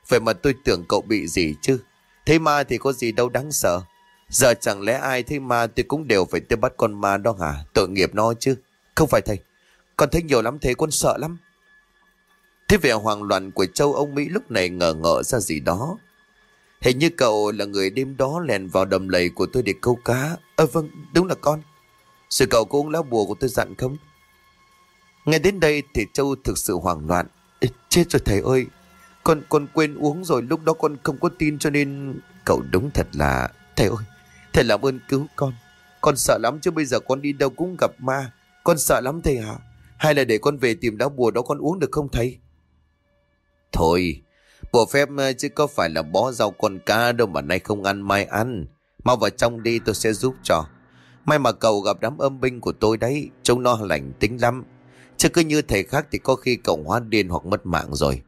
vậy mà tôi tưởng cậu bị gì chứ? Thấy ma thì có gì đâu đáng sợ. Giờ chẳng lẽ ai thấy ma tôi cũng đều phải tới bắt con ma đó hả? Tội nghiệp nó chứ. Không phải thầy. Con thấy nhiều lắm thầy con sợ lắm. Thế vẻ hoang loạn của châu ông Mỹ lúc này ngờ ngợ ra gì đó. Hình như cậu là người đêm đó lèn vào đầm lầy của tôi để câu cá. Ờ vâng, đúng là con. Sự cậu có uống lá bùa của tôi dặn không? Nghe đến đây thì Châu thực sự hoảng loạn. Ê, chết rồi thầy ơi. Con con quên uống rồi lúc đó con không có tin cho nên... Cậu đúng thật là... Thầy ơi, thầy làm ơn cứu con. Con sợ lắm chứ bây giờ con đi đâu cũng gặp ma. Con sợ lắm thầy hả? Hay là để con về tìm lá bùa đó con uống được không thầy? Thôi, của phép ờ, chứ có phải là bó rau con cá đâu mà nay không ăn mai ăn. Mau vào trong đi tôi sẽ giúp cho. May mà cậu gặp đám âm binh của tôi đấy, trông nó lành tính lắm. Chứ cứ như thầy khác thì có khi cậu hóa điên hoặc mất mạng rồi.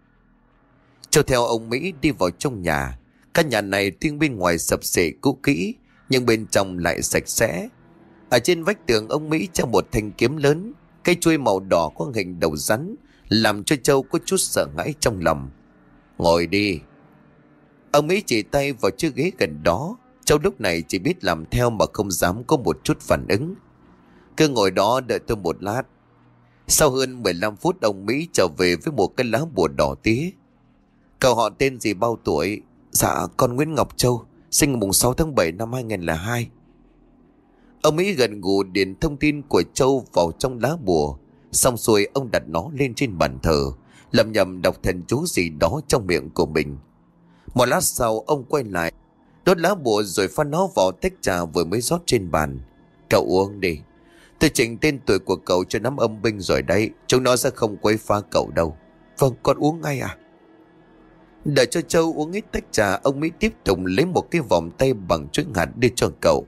Châu theo ông Mỹ đi vào trong nhà. Căn nhà này tuy bên ngoài sập sệ cũ kỹ, nhưng bên trong lại sạch sẽ. Ở trên vách tường ông Mỹ treo một thanh kiếm lớn, cây chuôi màu đỏ có hình đầu rắn, làm cho Châu có chút sợ hãi trong lòng. Ngồi đi. Ông ấy chỉ tay vào chiếc ghế gần đó, Châu lúc này chỉ biết làm theo mà không dám có một chút phản ứng. Cứ ngồi đó đợi tôi một lát. Sau hơn 15 phút ông Mỹ trở về với một cái lá bùa đỏ tía. Cậu họ tên gì bao tuổi? Dạ con Nguyễn Ngọc Châu, sinh ngày 6 tháng 7 năm 2002. Ông Mỹ gần gù điền thông tin của Châu vào trong lá bùa. Xong xuôi ông đặt nó lên trên bàn thờ, lầm nhầm đọc thần chú gì đó trong miệng của mình. Một lát sau ông quay lại, đốt lá bùa rồi pha nó vào tách trà vừa mới rót trên bàn. Cậu uống đi. Tôi chỉnh tên tuổi của cậu cho nắm âm binh rồi đấy, chúng nó sẽ không quấy phá cậu đâu. Vâng, con uống ngay à? Đợi cho Châu uống ít tách trà, ông mới tiếp tục lấy một cái vòng tay bằng chuỗi hạt đưa cho cậu.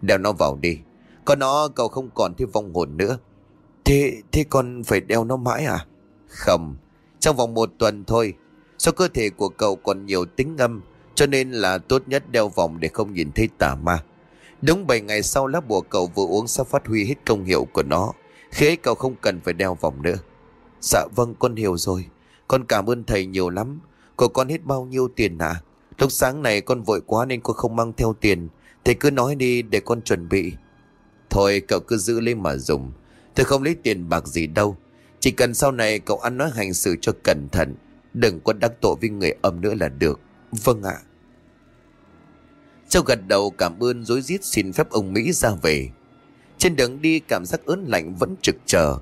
Đeo nó vào đi. có nó cậu không còn thêm vong hồn nữa. Thế, thế con phải đeo nó mãi à? Không, trong vòng một tuần thôi. Do cơ thể của cậu còn nhiều tính âm, cho nên là tốt nhất đeo vòng để không nhìn thấy tà ma. Đúng 7 ngày sau lá bùa cậu vừa uống sẽ phát huy hết công hiệu của nó. Khi ấy cậu không cần phải đeo vòng nữa. Dạ vâng con hiểu rồi. Con cảm ơn thầy nhiều lắm. Của con hết bao nhiêu tiền à? Lúc sáng này con vội quá nên con không mang theo tiền. Thầy cứ nói đi để con chuẩn bị. Thôi cậu cứ giữ lấy mà dùng. Tôi không lấy tiền bạc gì đâu. Chỉ cần sau này cậu ăn nói hành xử cho cẩn thận. Đừng có đắc tội với người âm nữa là được. Vâng ạ. Châu gật đầu cảm ơn dối rít xin phép ông Mỹ ra về. Trên đường đi cảm giác ớn lạnh vẫn trực chờ.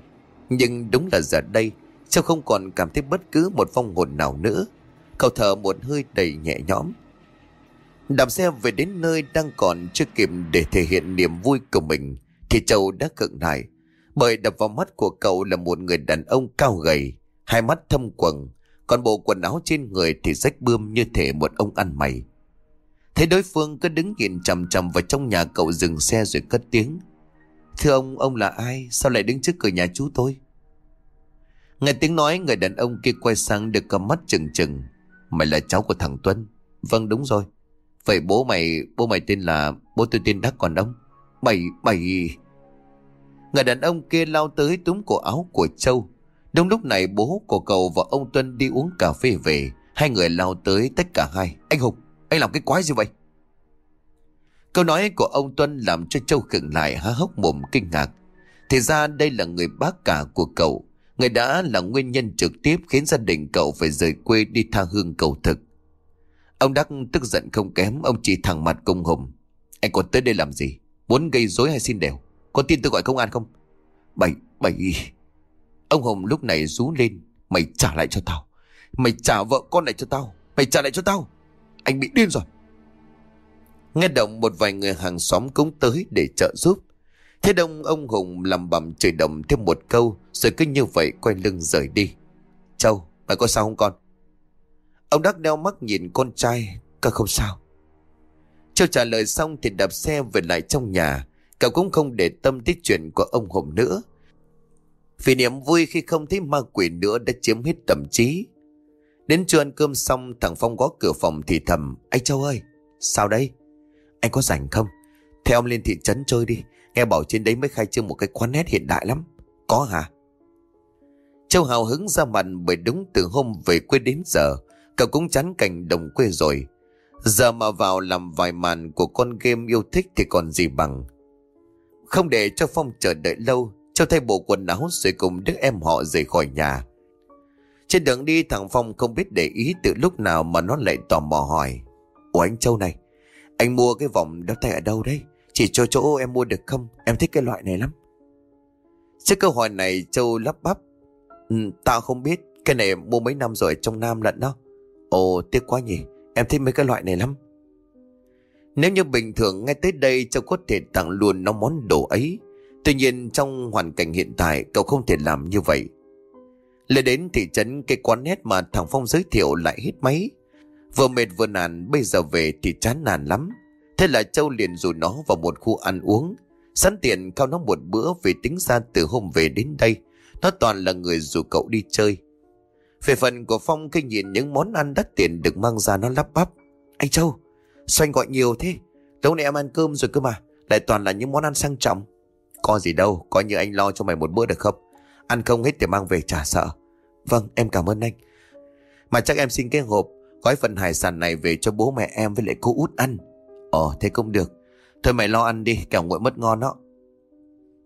Nhưng đúng là giờ đây, Châu không còn cảm thấy bất cứ một phong hồn nào nữa. Cậu thở một hơi đầy nhẹ nhõm. Đạp xe về đến nơi đang còn chưa kịp để thể hiện niềm vui của mình, thì Châu đã cận lại. Bởi đập vào mắt của cậu là một người đàn ông cao gầy, hai mắt thâm quầng, còn bộ quần áo trên người thì rách bươm như thể một ông ăn mày. Thấy đối phương cứ đứng nhìn chằm chằm vào trong nhà cậu dừng xe rồi cất tiếng. Thưa ông, ông là ai? Sao lại đứng trước cửa nhà chú tôi? Nghe tiếng nói người đàn ông kia quay sang được cầm mắt chừng chừng. Mày là cháu của thằng Tuân. Vâng đúng rồi. Vậy bố mày, bố mày tên là, bố tôi tên Đắc còn ông. Bảy, bảy... Người đàn ông kia lao tới túm cổ áo của Châu. Đúng lúc này bố của cậu và ông Tuân đi uống cà phê về. Hai người lao tới tất cả hai. Anh Hùng, anh làm cái quái gì vậy? Câu nói của ông Tuân làm cho Châu khựng lại há hốc mồm kinh ngạc. Thì ra đây là người bác cả của cậu. Người đã là nguyên nhân trực tiếp khiến gia đình cậu phải rời quê đi tha hương cầu thực. Ông Đắc tức giận không kém, ông chỉ thẳng mặt công hùng. Anh còn tới đây làm gì? Muốn gây rối hay xin đều? Có tin tôi gọi công an không? Bảy, bảy... Ông Hùng lúc này rú lên. Mày trả lại cho tao. Mày trả vợ con này cho tao. Mày trả lại cho tao. Anh bị điên rồi. Nghe động một vài người hàng xóm cũng tới để trợ giúp. Thế đông ông Hùng làm bầm chửi đồng thêm một câu rồi cứ như vậy quay lưng rời đi. Châu, mày có sao không con? Ông Đắc đeo mắt nhìn con trai, cơ không sao. Châu trả lời xong thì đạp xe về lại trong nhà. Cậu cũng không để tâm tới chuyện của ông Hùng nữa. Vì niềm vui khi không thấy ma quỷ nữa đã chiếm hết tâm trí. Đến trưa ăn cơm xong thằng Phong gõ cửa phòng thì thầm. Anh Châu ơi, sao đây? Anh có rảnh không? Theo ông lên thị trấn chơi đi. Nghe bảo trên đấy mới khai trương một cái quán nét hiện đại lắm. Có hả? Châu hào hứng ra mặt bởi đúng từ hôm về quê đến giờ. Cậu cũng chán cảnh đồng quê rồi. Giờ mà vào làm vài màn của con game yêu thích thì còn gì bằng. Không để cho Phong chờ đợi lâu, Châu thay bộ quần áo rồi cùng đứa em họ rời khỏi nhà. Trên đường đi thằng Phong không biết để ý từ lúc nào mà nó lại tò mò hỏi. Ủa anh Châu này, anh mua cái vòng đeo tay ở đâu đấy? Chỉ cho chỗ em mua được không? Em thích cái loại này lắm. Trước câu hỏi này Châu lắp bắp. Ừ, tao không biết, cái này mua mấy năm rồi trong Nam lận đó. Ồ, tiếc quá nhỉ, em thích mấy cái loại này lắm. Nếu như bình thường ngay tới đây Châu có thể tặng luôn nó món đồ ấy. Tuy nhiên trong hoàn cảnh hiện tại cậu không thể làm như vậy. Lên đến thị trấn cái quán nét mà thằng Phong giới thiệu lại hết máy. Vừa mệt vừa nản bây giờ về thì chán nản lắm. Thế là Châu liền rủ nó vào một khu ăn uống. Sẵn tiền cao nó một bữa vì tính ra từ hôm về đến đây. Nó toàn là người rủ cậu đi chơi. Về phần của Phong khi nhìn những món ăn đắt tiền được mang ra nó lắp bắp. Anh Châu, sao anh gọi nhiều thế? tối nay em ăn cơm rồi cơ mà. Lại toàn là những món ăn sang trọng. Có gì đâu, coi như anh lo cho mày một bữa được không? Ăn không hết thì mang về trả sợ. Vâng, em cảm ơn anh. Mà chắc em xin cái hộp gói phần hải sản này về cho bố mẹ em với lại cô út ăn. Ồ, thế cũng được. Thôi mày lo ăn đi, kẻo nguội mất ngon đó.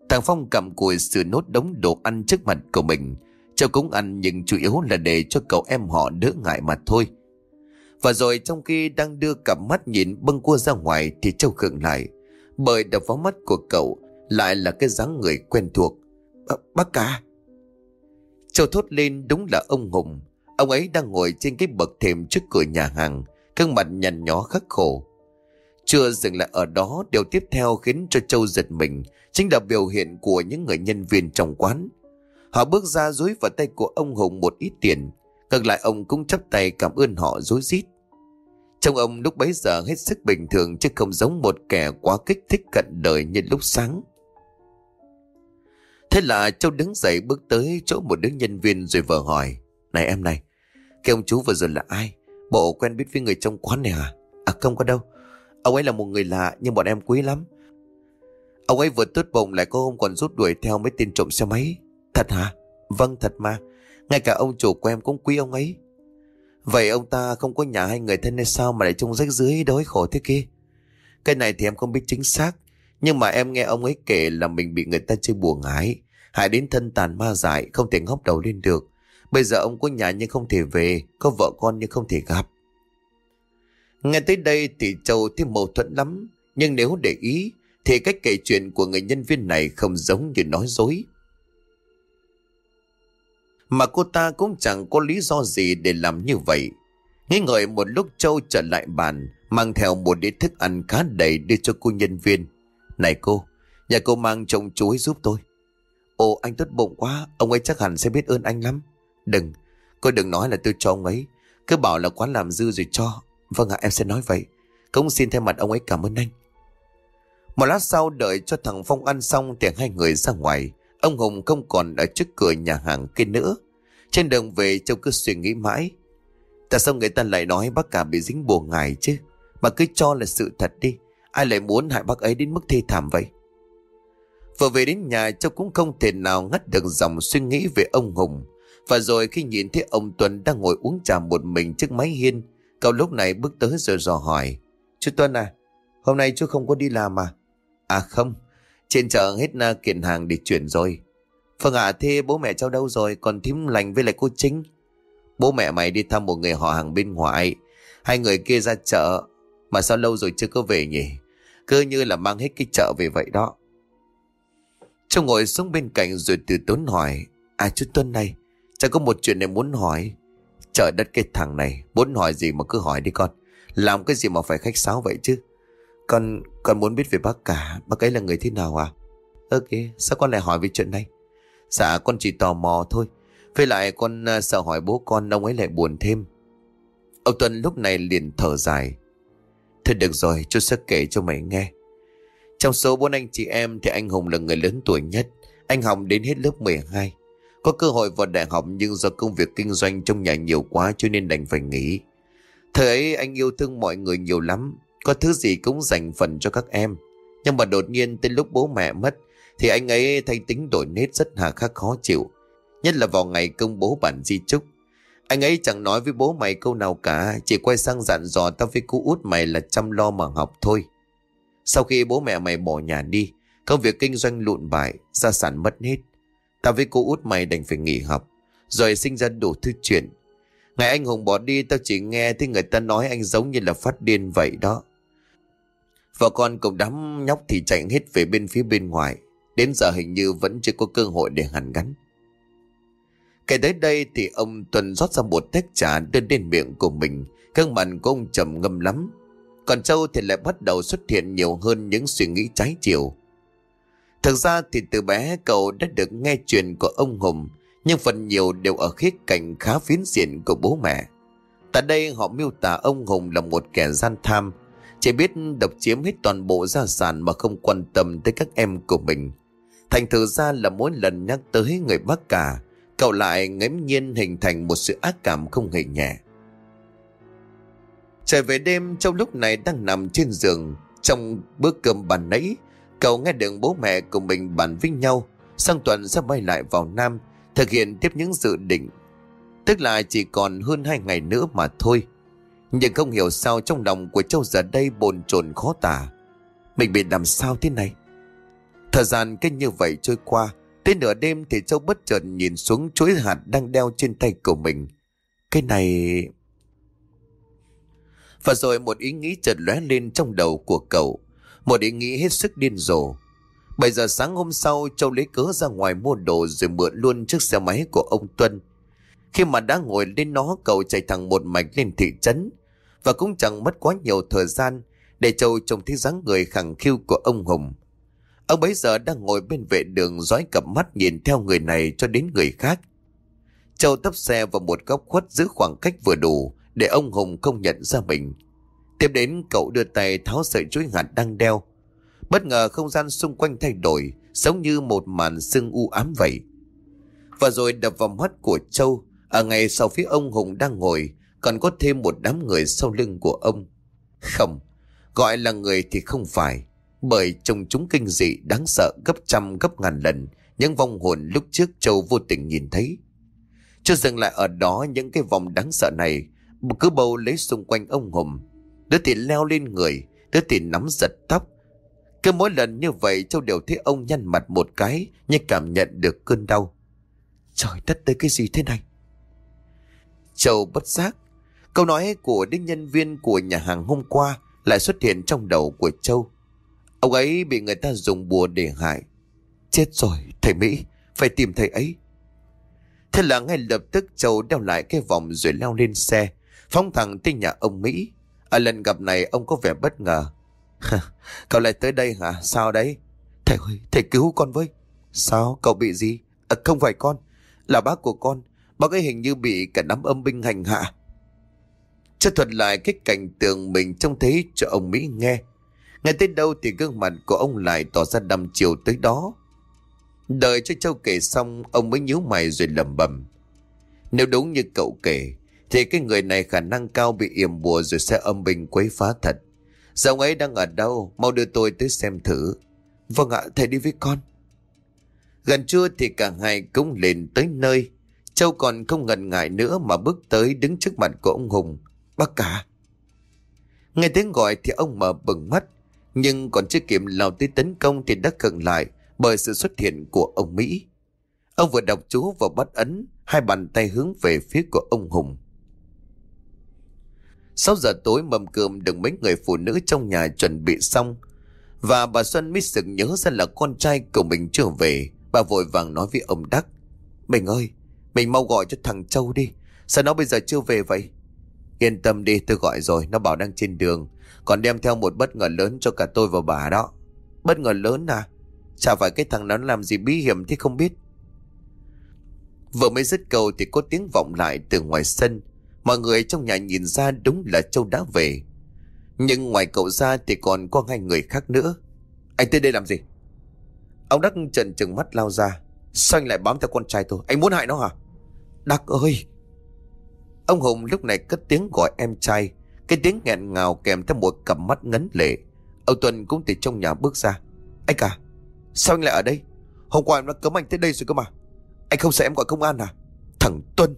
Thằng Phong cầm cùi sửa nốt đống đồ ăn trước mặt của mình. cho cũng ăn nhưng chủ yếu là để cho cậu em họ đỡ ngại mà thôi. Và rồi trong khi đang đưa cặp mắt nhìn bâng cua ra ngoài thì Châu khựng lại. Bởi đập vào mắt của cậu lại là cái dáng người quen thuộc. À, bác cả. Châu thốt lên đúng là ông Hùng. Ông ấy đang ngồi trên cái bậc thềm trước cửa nhà hàng, gương mặt nhằn nhó khắc khổ. Chưa dừng lại ở đó, điều tiếp theo khiến cho Châu giật mình, chính là biểu hiện của những người nhân viên trong quán. Họ bước ra dưới vào tay của ông Hùng một ít tiền, ngược lại ông cũng chấp tay cảm ơn họ rối rít. Trong ông lúc bấy giờ hết sức bình thường chứ không giống một kẻ quá kích thích cận đời như lúc sáng. Thế là Châu đứng dậy bước tới chỗ một đứa nhân viên rồi vờ hỏi. Này em này, cái ông chú vừa rồi là ai? Bộ quen biết với người trong quán này à? À không có đâu. Ông ấy là một người lạ nhưng bọn em quý lắm. Ông ấy vừa tốt bụng lại có hôm còn rút đuổi theo mấy tên trộm xe máy. Thật hả? Vâng thật mà. Ngay cả ông chủ của em cũng quý ông ấy. Vậy ông ta không có nhà hay người thân hay sao mà lại trông rách dưới đói khổ thế kia? Cái này thì em không biết chính xác. Nhưng mà em nghe ông ấy kể là mình bị người ta chơi bùa ngái. Hại đến thân tàn ma dại, không thể ngóc đầu lên được. Bây giờ ông có nhà nhưng không thể về, có vợ con nhưng không thể gặp. Nghe tới đây thì Châu thấy mâu thuẫn lắm. Nhưng nếu để ý, thì cách kể chuyện của người nhân viên này không giống như nói dối. Mà cô ta cũng chẳng có lý do gì để làm như vậy. Nghĩ ngợi một lúc Châu trở lại bàn, mang theo một đĩa thức ăn khá đầy đưa cho cô nhân viên. Này cô, nhà cô mang trồng chuối giúp tôi. Ồ anh tốt bụng quá, ông ấy chắc hẳn sẽ biết ơn anh lắm. Đừng, cô đừng nói là tôi cho ông ấy. Cứ bảo là quán làm dư rồi cho. Vâng ạ, em sẽ nói vậy. Cũng xin thay mặt ông ấy cảm ơn anh. Một lát sau đợi cho thằng Phong ăn xong thì hai người ra ngoài. Ông Hùng không còn ở trước cửa nhà hàng kia nữa. Trên đường về, Châu cứ suy nghĩ mãi. Tại sao người ta lại nói bác cả bị dính bùa ngài chứ? mà cứ cho là sự thật đi Ai lại muốn hại bác ấy đến mức thê thảm vậy Vừa về đến nhà, Châu cũng không thể nào ngắt được dòng suy nghĩ về ông Hùng Và rồi khi nhìn thấy ông Tuấn đang ngồi uống trà một mình trước máy hiên, Cậu lúc này bước tới rồi dò hỏi Chú Tuấn à Hôm nay chú không có đi làm à À không trên chợ hết na kiện hàng để chuyển rồi. Phương ạ, thế bố mẹ cháu đâu rồi? Còn thím lành với lại cô Chính Bố mẹ mày đi thăm một người họ hàng bên ngoài Hai người kia ra chợ. Mà sao lâu rồi chưa có về nhỉ? Cứ như là mang hết cái chợ về vậy đó. Châu ngồi xuống bên cạnh rồi từ tốn hỏi À chú Tuấn này cháu có một chuyện này muốn hỏi. Trời đất cái thằng này, Muốn hỏi gì mà cứ hỏi đi con. Làm cái gì mà phải khách sáo vậy chứ? Con con muốn biết về bác cả. Bác ấy là người thế nào à? Ơ, kìa, sao con lại hỏi về chuyện này? Dạ con chỉ tò mò thôi. Với lại con ờ, sợ hỏi bố con, Ông ấy lại buồn thêm. Ông Tuấn lúc này liền thở dài. Thôi được rồi, chú sẽ kể cho mày nghe. Trong số bốn anh chị em Thì anh Hùng là người lớn tuổi nhất. Anh Hồng đến hết lớp 12 Có cơ hội vào đại học Nhưng do công việc kinh doanh trong nhà nhiều quá Cho nên đành phải nghỉ. Thời ấy anh yêu thương mọi người nhiều lắm. Có thứ gì cũng dành phần cho các em. Nhưng mà đột nhiên tới lúc bố mẹ mất, Thì anh ấy thay tính đổi nết rất hà khắc khó chịu. Nhất là vào ngày công bố bản di chúc. Anh ấy chẳng nói với bố mày câu nào cả, Chỉ quay sang dặn dò tao với cô út mày là chăm lo mà học thôi. Sau khi bố mẹ mày bỏ nhà đi, Công việc kinh doanh lụn bại, Gia sản mất hết Tao với cô út mày đành phải nghỉ học, Rồi sinh ra đủ thứ chuyện. Ngày anh Hùng bỏ đi, tao chỉ nghe thấy người ta nói anh giống như là phát điên vậy đó. Vợ con cùng đám nhóc thì chạy hết về bên phía bên ngoài. Đến giờ hình như vẫn chưa có cơ hội để hàn gắn. Kể tới đây thì ông Tuần rót ra một tách trà đưa đến miệng của mình. Cơn mặt của ông trầm ngâm lắm. Còn Châu thì lại bắt đầu xuất hiện nhiều hơn những suy nghĩ trái chiều. Thực ra thì từ bé cậu đã được nghe chuyện của ông Hùng nhưng phần nhiều đều ở khía cạnh khá phiến diện của bố mẹ. Tại đây họ miêu tả ông Hùng là một kẻ gian tham, chỉ biết độc chiếm hết toàn bộ gia sản mà không quan tâm tới các em của mình. Thành thử ra là mỗi lần nhắc tới người bác cả, cậu lại ngẫm nhiên hình thành một sự ác cảm không hề nhẹ. Trời về đêm trong lúc này đang nằm trên giường, trong bữa cơm bàn nãy, cậu nghe được bố mẹ của mình bàn với nhau, sang tuần sẽ bay lại vào Nam thực hiện tiếp những dự định. Tức là chỉ còn hơn hai ngày nữa mà thôi. Nhưng không hiểu sao trong lòng của Châu giờ đây bồn chồn khó tả. Mình bị làm sao thế này? Thời gian cứ như vậy trôi qua, tới nửa đêm thì Châu bất chợt nhìn xuống chuỗi hạt đang đeo trên tay của mình. Cái này... Và rồi một ý nghĩ chợt lóe lên trong đầu của cậu. Một ý nghĩ hết sức điên rồ. 7 giờ sáng hôm sau Châu lấy cớ ra ngoài mua đồ rồi mượn luôn chiếc xe máy của ông Tuân. Khi mà đã ngồi lên nó cậu chạy thẳng một mạch lên thị trấn và cũng chẳng mất quá nhiều thời gian để Châu trông thấy dáng người khẳng khiu của ông Hùng. Ông bấy giờ đang ngồi bên vệ đường dõi cặp mắt nhìn theo người này cho đến người khác. Châu tấp xe vào một góc khuất giữ khoảng cách vừa đủ để ông Hùng không nhận ra mình. Tiếp đến cậu đưa tay tháo sợi chuối hạt đang đeo Bất ngờ không gian xung quanh thay đổi, giống như một màn sương u ám vậy. Và rồi đập vào mắt của Châu, ở ngay sau phía ông Hùng đang ngồi, còn có thêm một đám người sau lưng của ông. Không, gọi là người thì không phải, bởi trông chúng kinh dị đáng sợ gấp trăm gấp ngàn lần những vong hồn lúc trước Châu vô tình nhìn thấy. Cho dừng lại ở đó những cái vòng đáng sợ này cứ bầu lấy xung quanh ông Hùng. Đứa thì leo lên người, đứa thì nắm giật tóc, cứ mỗi lần như vậy Châu đều thấy ông nhăn mặt một cái như cảm nhận được cơn đau Trời đất tới cái gì thế này Châu bất giác Câu nói của đích nhân viên của nhà hàng hôm qua Lại xuất hiện trong đầu của Châu Ông ấy bị người ta dùng bùa để hại Chết rồi thầy Mỹ Phải tìm thầy ấy Thế là ngay lập tức Châu đeo lại cái vòng rồi leo lên xe Phóng thẳng tới nhà ông Mỹ Ở lần gặp này ông có vẻ bất ngờ cậu lại tới đây hả? Sao đấy? Thầy ơi, thầy cứu con với. Sao? Cậu bị gì? À, không phải con, là bác của con. Bác ấy hình như bị cả đám âm binh hành hạ. Cho thuật lại cái cảnh tượng mình trông thấy cho ông Mỹ nghe. Nghe tới đâu thì gương mặt của ông lại tỏ ra đăm chiều tới đó. Đợi cho Châu kể xong, ông mới nhíu mày rồi lầm bầm. Nếu đúng như cậu kể, thì cái người này khả năng cao bị yểm bùa rồi sẽ âm binh quấy phá thật. giờ ông ấy đang ở đâu? Mau đưa tôi tới xem thử. Vâng ạ, thầy đi với con. Gần trưa thì cả hai cũng lên tới nơi. Châu còn không ngần ngại nữa mà bước tới đứng trước mặt của ông Hùng. Bác cả. Nghe tiếng gọi thì ông mở bừng mắt. Nhưng còn chưa kịp lao tới tấn công thì đã khựng lại bởi sự xuất hiện của ông Mỹ. Ông vừa đọc chú và bắt ấn, hai bàn tay hướng về phía của ông Hùng. 6 giờ tối mâm cơm được mấy người phụ nữ trong nhà chuẩn bị xong. Và bà Xuân mới sực nhớ ra là con trai của mình chưa về. Bà vội vàng nói với ông Đắc. Mình ơi, mình mau gọi cho thằng Châu đi. Sao nó bây giờ chưa về vậy? Yên tâm đi, tôi gọi rồi, nó bảo đang trên đường. Còn đem theo một bất ngờ lớn cho cả tôi và bà đó. Bất ngờ lớn à? Chả phải cái thằng nó làm gì bí hiểm thì không biết. Vừa mới dứt câu thì có tiếng vọng lại từ ngoài sân. Mọi người trong nhà nhìn ra đúng là Châu đã về. Nhưng ngoài cậu ra thì còn có hai người khác nữa. Anh tới đây làm gì? Ông Đắc trần trừng mắt lao ra. Sao anh lại bám theo con trai tôi? Anh muốn hại nó hả? Đắc ơi! Ông Hùng lúc này cất tiếng gọi em trai. Cái tiếng nghẹn ngào kèm theo một cặp mắt ngấn lệ. Ông Tuần cũng từ trong nhà bước ra. Anh cả, sao anh lại ở đây? Hôm qua em đã cấm anh tới đây rồi cơ mà. Anh không sợ em gọi công an à? Thằng Tuân!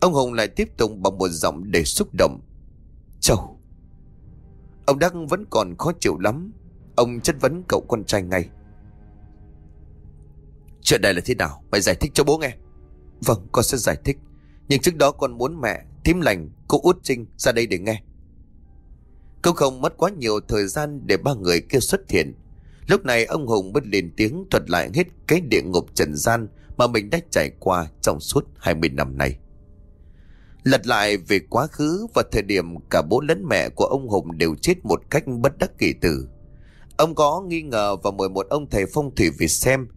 Ông Hùng lại tiếp tục bằng một giọng để xúc động. Châu! Ông Đắc vẫn còn khó chịu lắm. Ông chất vấn cậu con trai ngay. Chuyện này là thế nào? Mày giải thích cho bố nghe. Vâng, con sẽ giải thích. Nhưng trước đó con muốn mẹ, thím lành, cô út Trinh ra đây để nghe. Cũng không mất quá nhiều thời gian để ba người kia xuất hiện. Lúc này ông Hùng bất lên tiếng thuật lại hết cái địa ngục trần gian mà mình đã trải qua trong suốt 20 năm nay. Lật lại về quá khứ và thời điểm cả bố lẫn mẹ của ông Hùng đều chết một cách bất đắc kỳ tử. Ông có nghi ngờ và mời một ông thầy phong thủy về xem.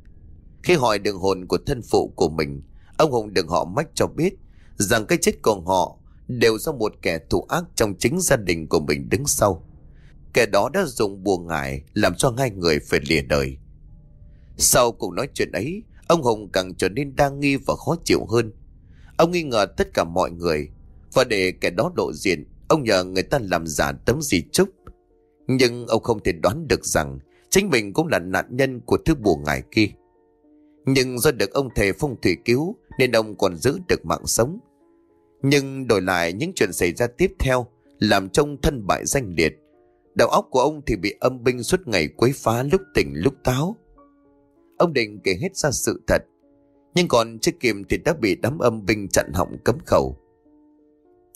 Khi hỏi đường hồn của thân phụ của mình, ông Hùng được họ mách cho biết rằng cái chết của họ đều do một kẻ thủ ác trong chính gia đình của mình đứng sau. Kẻ đó đã dùng bùa ngải làm cho hai người phải lìa đời. Sau cuộc nói chuyện ấy, ông Hùng càng trở nên đa nghi và khó chịu hơn. Ông nghi ngờ tất cả mọi người và để kẻ đó lộ diện, ông nhờ người ta làm giả tấm di chúc. Nhưng ông không thể đoán được rằng chính mình cũng là nạn nhân của thứ bùa ngải kia. Nhưng do được ông thầy phong thủy cứu, nên ông còn giữ được mạng sống. Nhưng đổi lại những chuyện xảy ra tiếp theo, làm trông thân bại danh liệt. Đầu óc của ông thì bị âm binh suốt ngày quấy phá lúc tỉnh lúc táo. Ông định kể hết ra sự thật. Nhưng còn chưa kịp thì đã bị đám âm binh chặn họng cấm khẩu.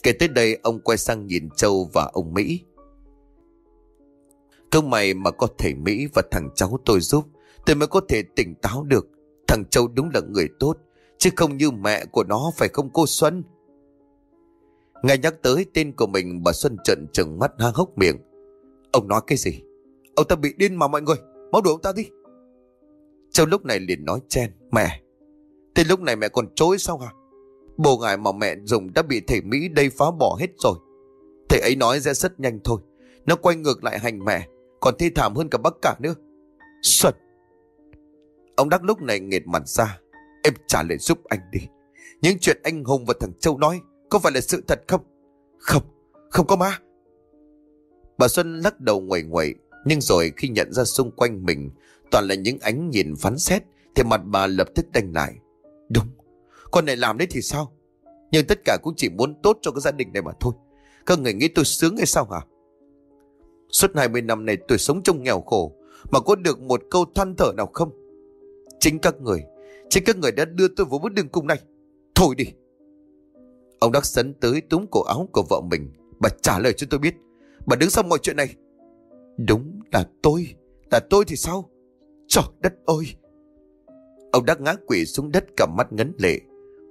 Kể tới đây, ông quay sang nhìn Châu và ông Mỹ. Không mày mà có thể Mỹ và thằng cháu tôi giúp, Tôi mới có thể tỉnh táo được Thằng Châu đúng là người tốt, Chứ không như mẹ của nó, phải không cô Xuân? Nghe nhắc tới, tên của mình, Bà Xuân trận trừng mắt hang hốc miệng. Ông nói cái gì? Ông ta bị điên mà mọi người, Mau đuổi ông ta đi. Châu lúc này liền nói chen, Mẹ. Thế lúc này mẹ còn chối sao hả? Bồ ngài mà mẹ dùng đã bị thầy Mỹ đây phá bỏ hết rồi. Thầy ấy nói ra rất nhanh thôi, Nó quay ngược lại hành mẹ, Còn thi thảm hơn cả bác cả nữa. Xuân! Ông Đắc lúc này nghệt mặt ra. Em trả lời giúp anh đi. Những chuyện anh Hùng và thằng Châu nói Có phải là sự thật không? Không, không có ma Bà Xuân lắc đầu nguẩy nguẩy Nhưng rồi khi nhận ra xung quanh mình Toàn là những ánh nhìn phán xét Thì mặt bà lập tức đanh lại. Đúng, con này làm đấy thì sao? Nhưng tất cả cũng chỉ muốn tốt cho cái gia đình này mà thôi. Các người nghĩ tôi sướng hay sao hả? Suốt 20 năm này tôi sống trong nghèo khổ Mà có được một câu than thở nào không? Chính các người. Chính các người đã đưa tôi vào bước đường cùng này. Thôi đi. Ông Đắc sấn tới túm cổ áo của vợ mình. Bà trả lời cho tôi biết. Bà đứng sau mọi chuyện này. Đúng là tôi. Là tôi thì sao? Trời đất ơi. Ông Đắc ngã quỷ xuống đất cầm mắt ngấn lệ.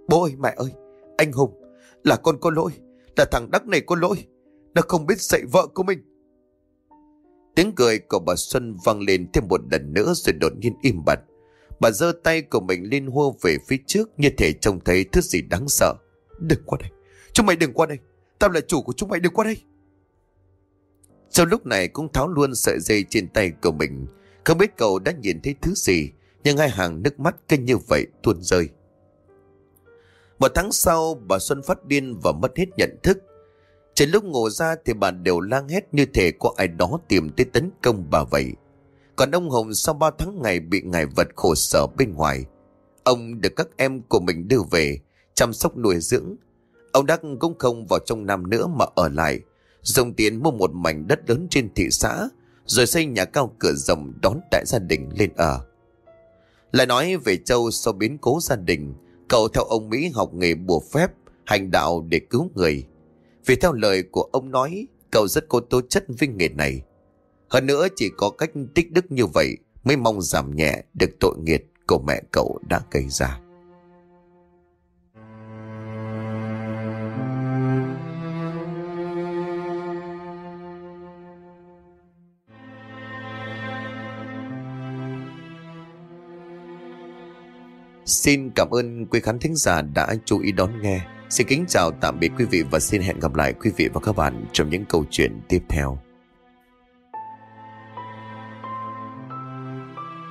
Bố ơi, mẹ ơi. Anh Hùng, Là con có lỗi. Là thằng Đắc này có lỗi. Nó không biết dạy vợ của mình. Tiếng cười của bà Xuân vang lên thêm một lần nữa rồi đột nhiên im bặt. Bà giơ tay của mình lên hô về phía trước như thể trông thấy thứ gì đáng sợ. Đừng qua đây. Chúng mày đừng qua đây. Tao là chủ của chúng mày đừng qua đây. Sau lúc này cũng tháo luôn sợi dây trên tay của mình. Không biết cậu đã nhìn thấy thứ gì, nhưng hai hàng nước mắt kênh như vậy tuôn rơi. Một tháng sau, bà Xuân phát điên và mất hết nhận thức. Trên lúc ngủ ra thì bà đều lang hét như thể có ai đó tìm tới tấn công bà vậy. Còn ông Hùng sau ba tháng ngày bị ngài vật khổ sở bên ngoài. Ông được các em của mình đưa về, chăm sóc nuôi dưỡng. Ông Đắc cũng không vào trong Nam nữa mà ở lại, dùng tiền mua một mảnh đất lớn trên thị xã, rồi xây nhà cao cửa rộng đón đại gia đình lên ở. Lại nói về Châu sau biến cố gia đình, cậu theo ông Mỹ học nghề bùa phép, hành đạo để cứu người. Vì theo lời của ông nói, cậu rất có tố chất vinh nghề này. Hơn nữa chỉ có cách tích đức như vậy mới mong giảm nhẹ được tội nghiệt của mẹ cậu đã gây ra. Xin cảm ơn quý khán thính giả đã chú ý đón nghe. Xin kính chào tạm biệt quý vị và xin hẹn gặp lại quý vị và các bạn trong những câu chuyện tiếp theo.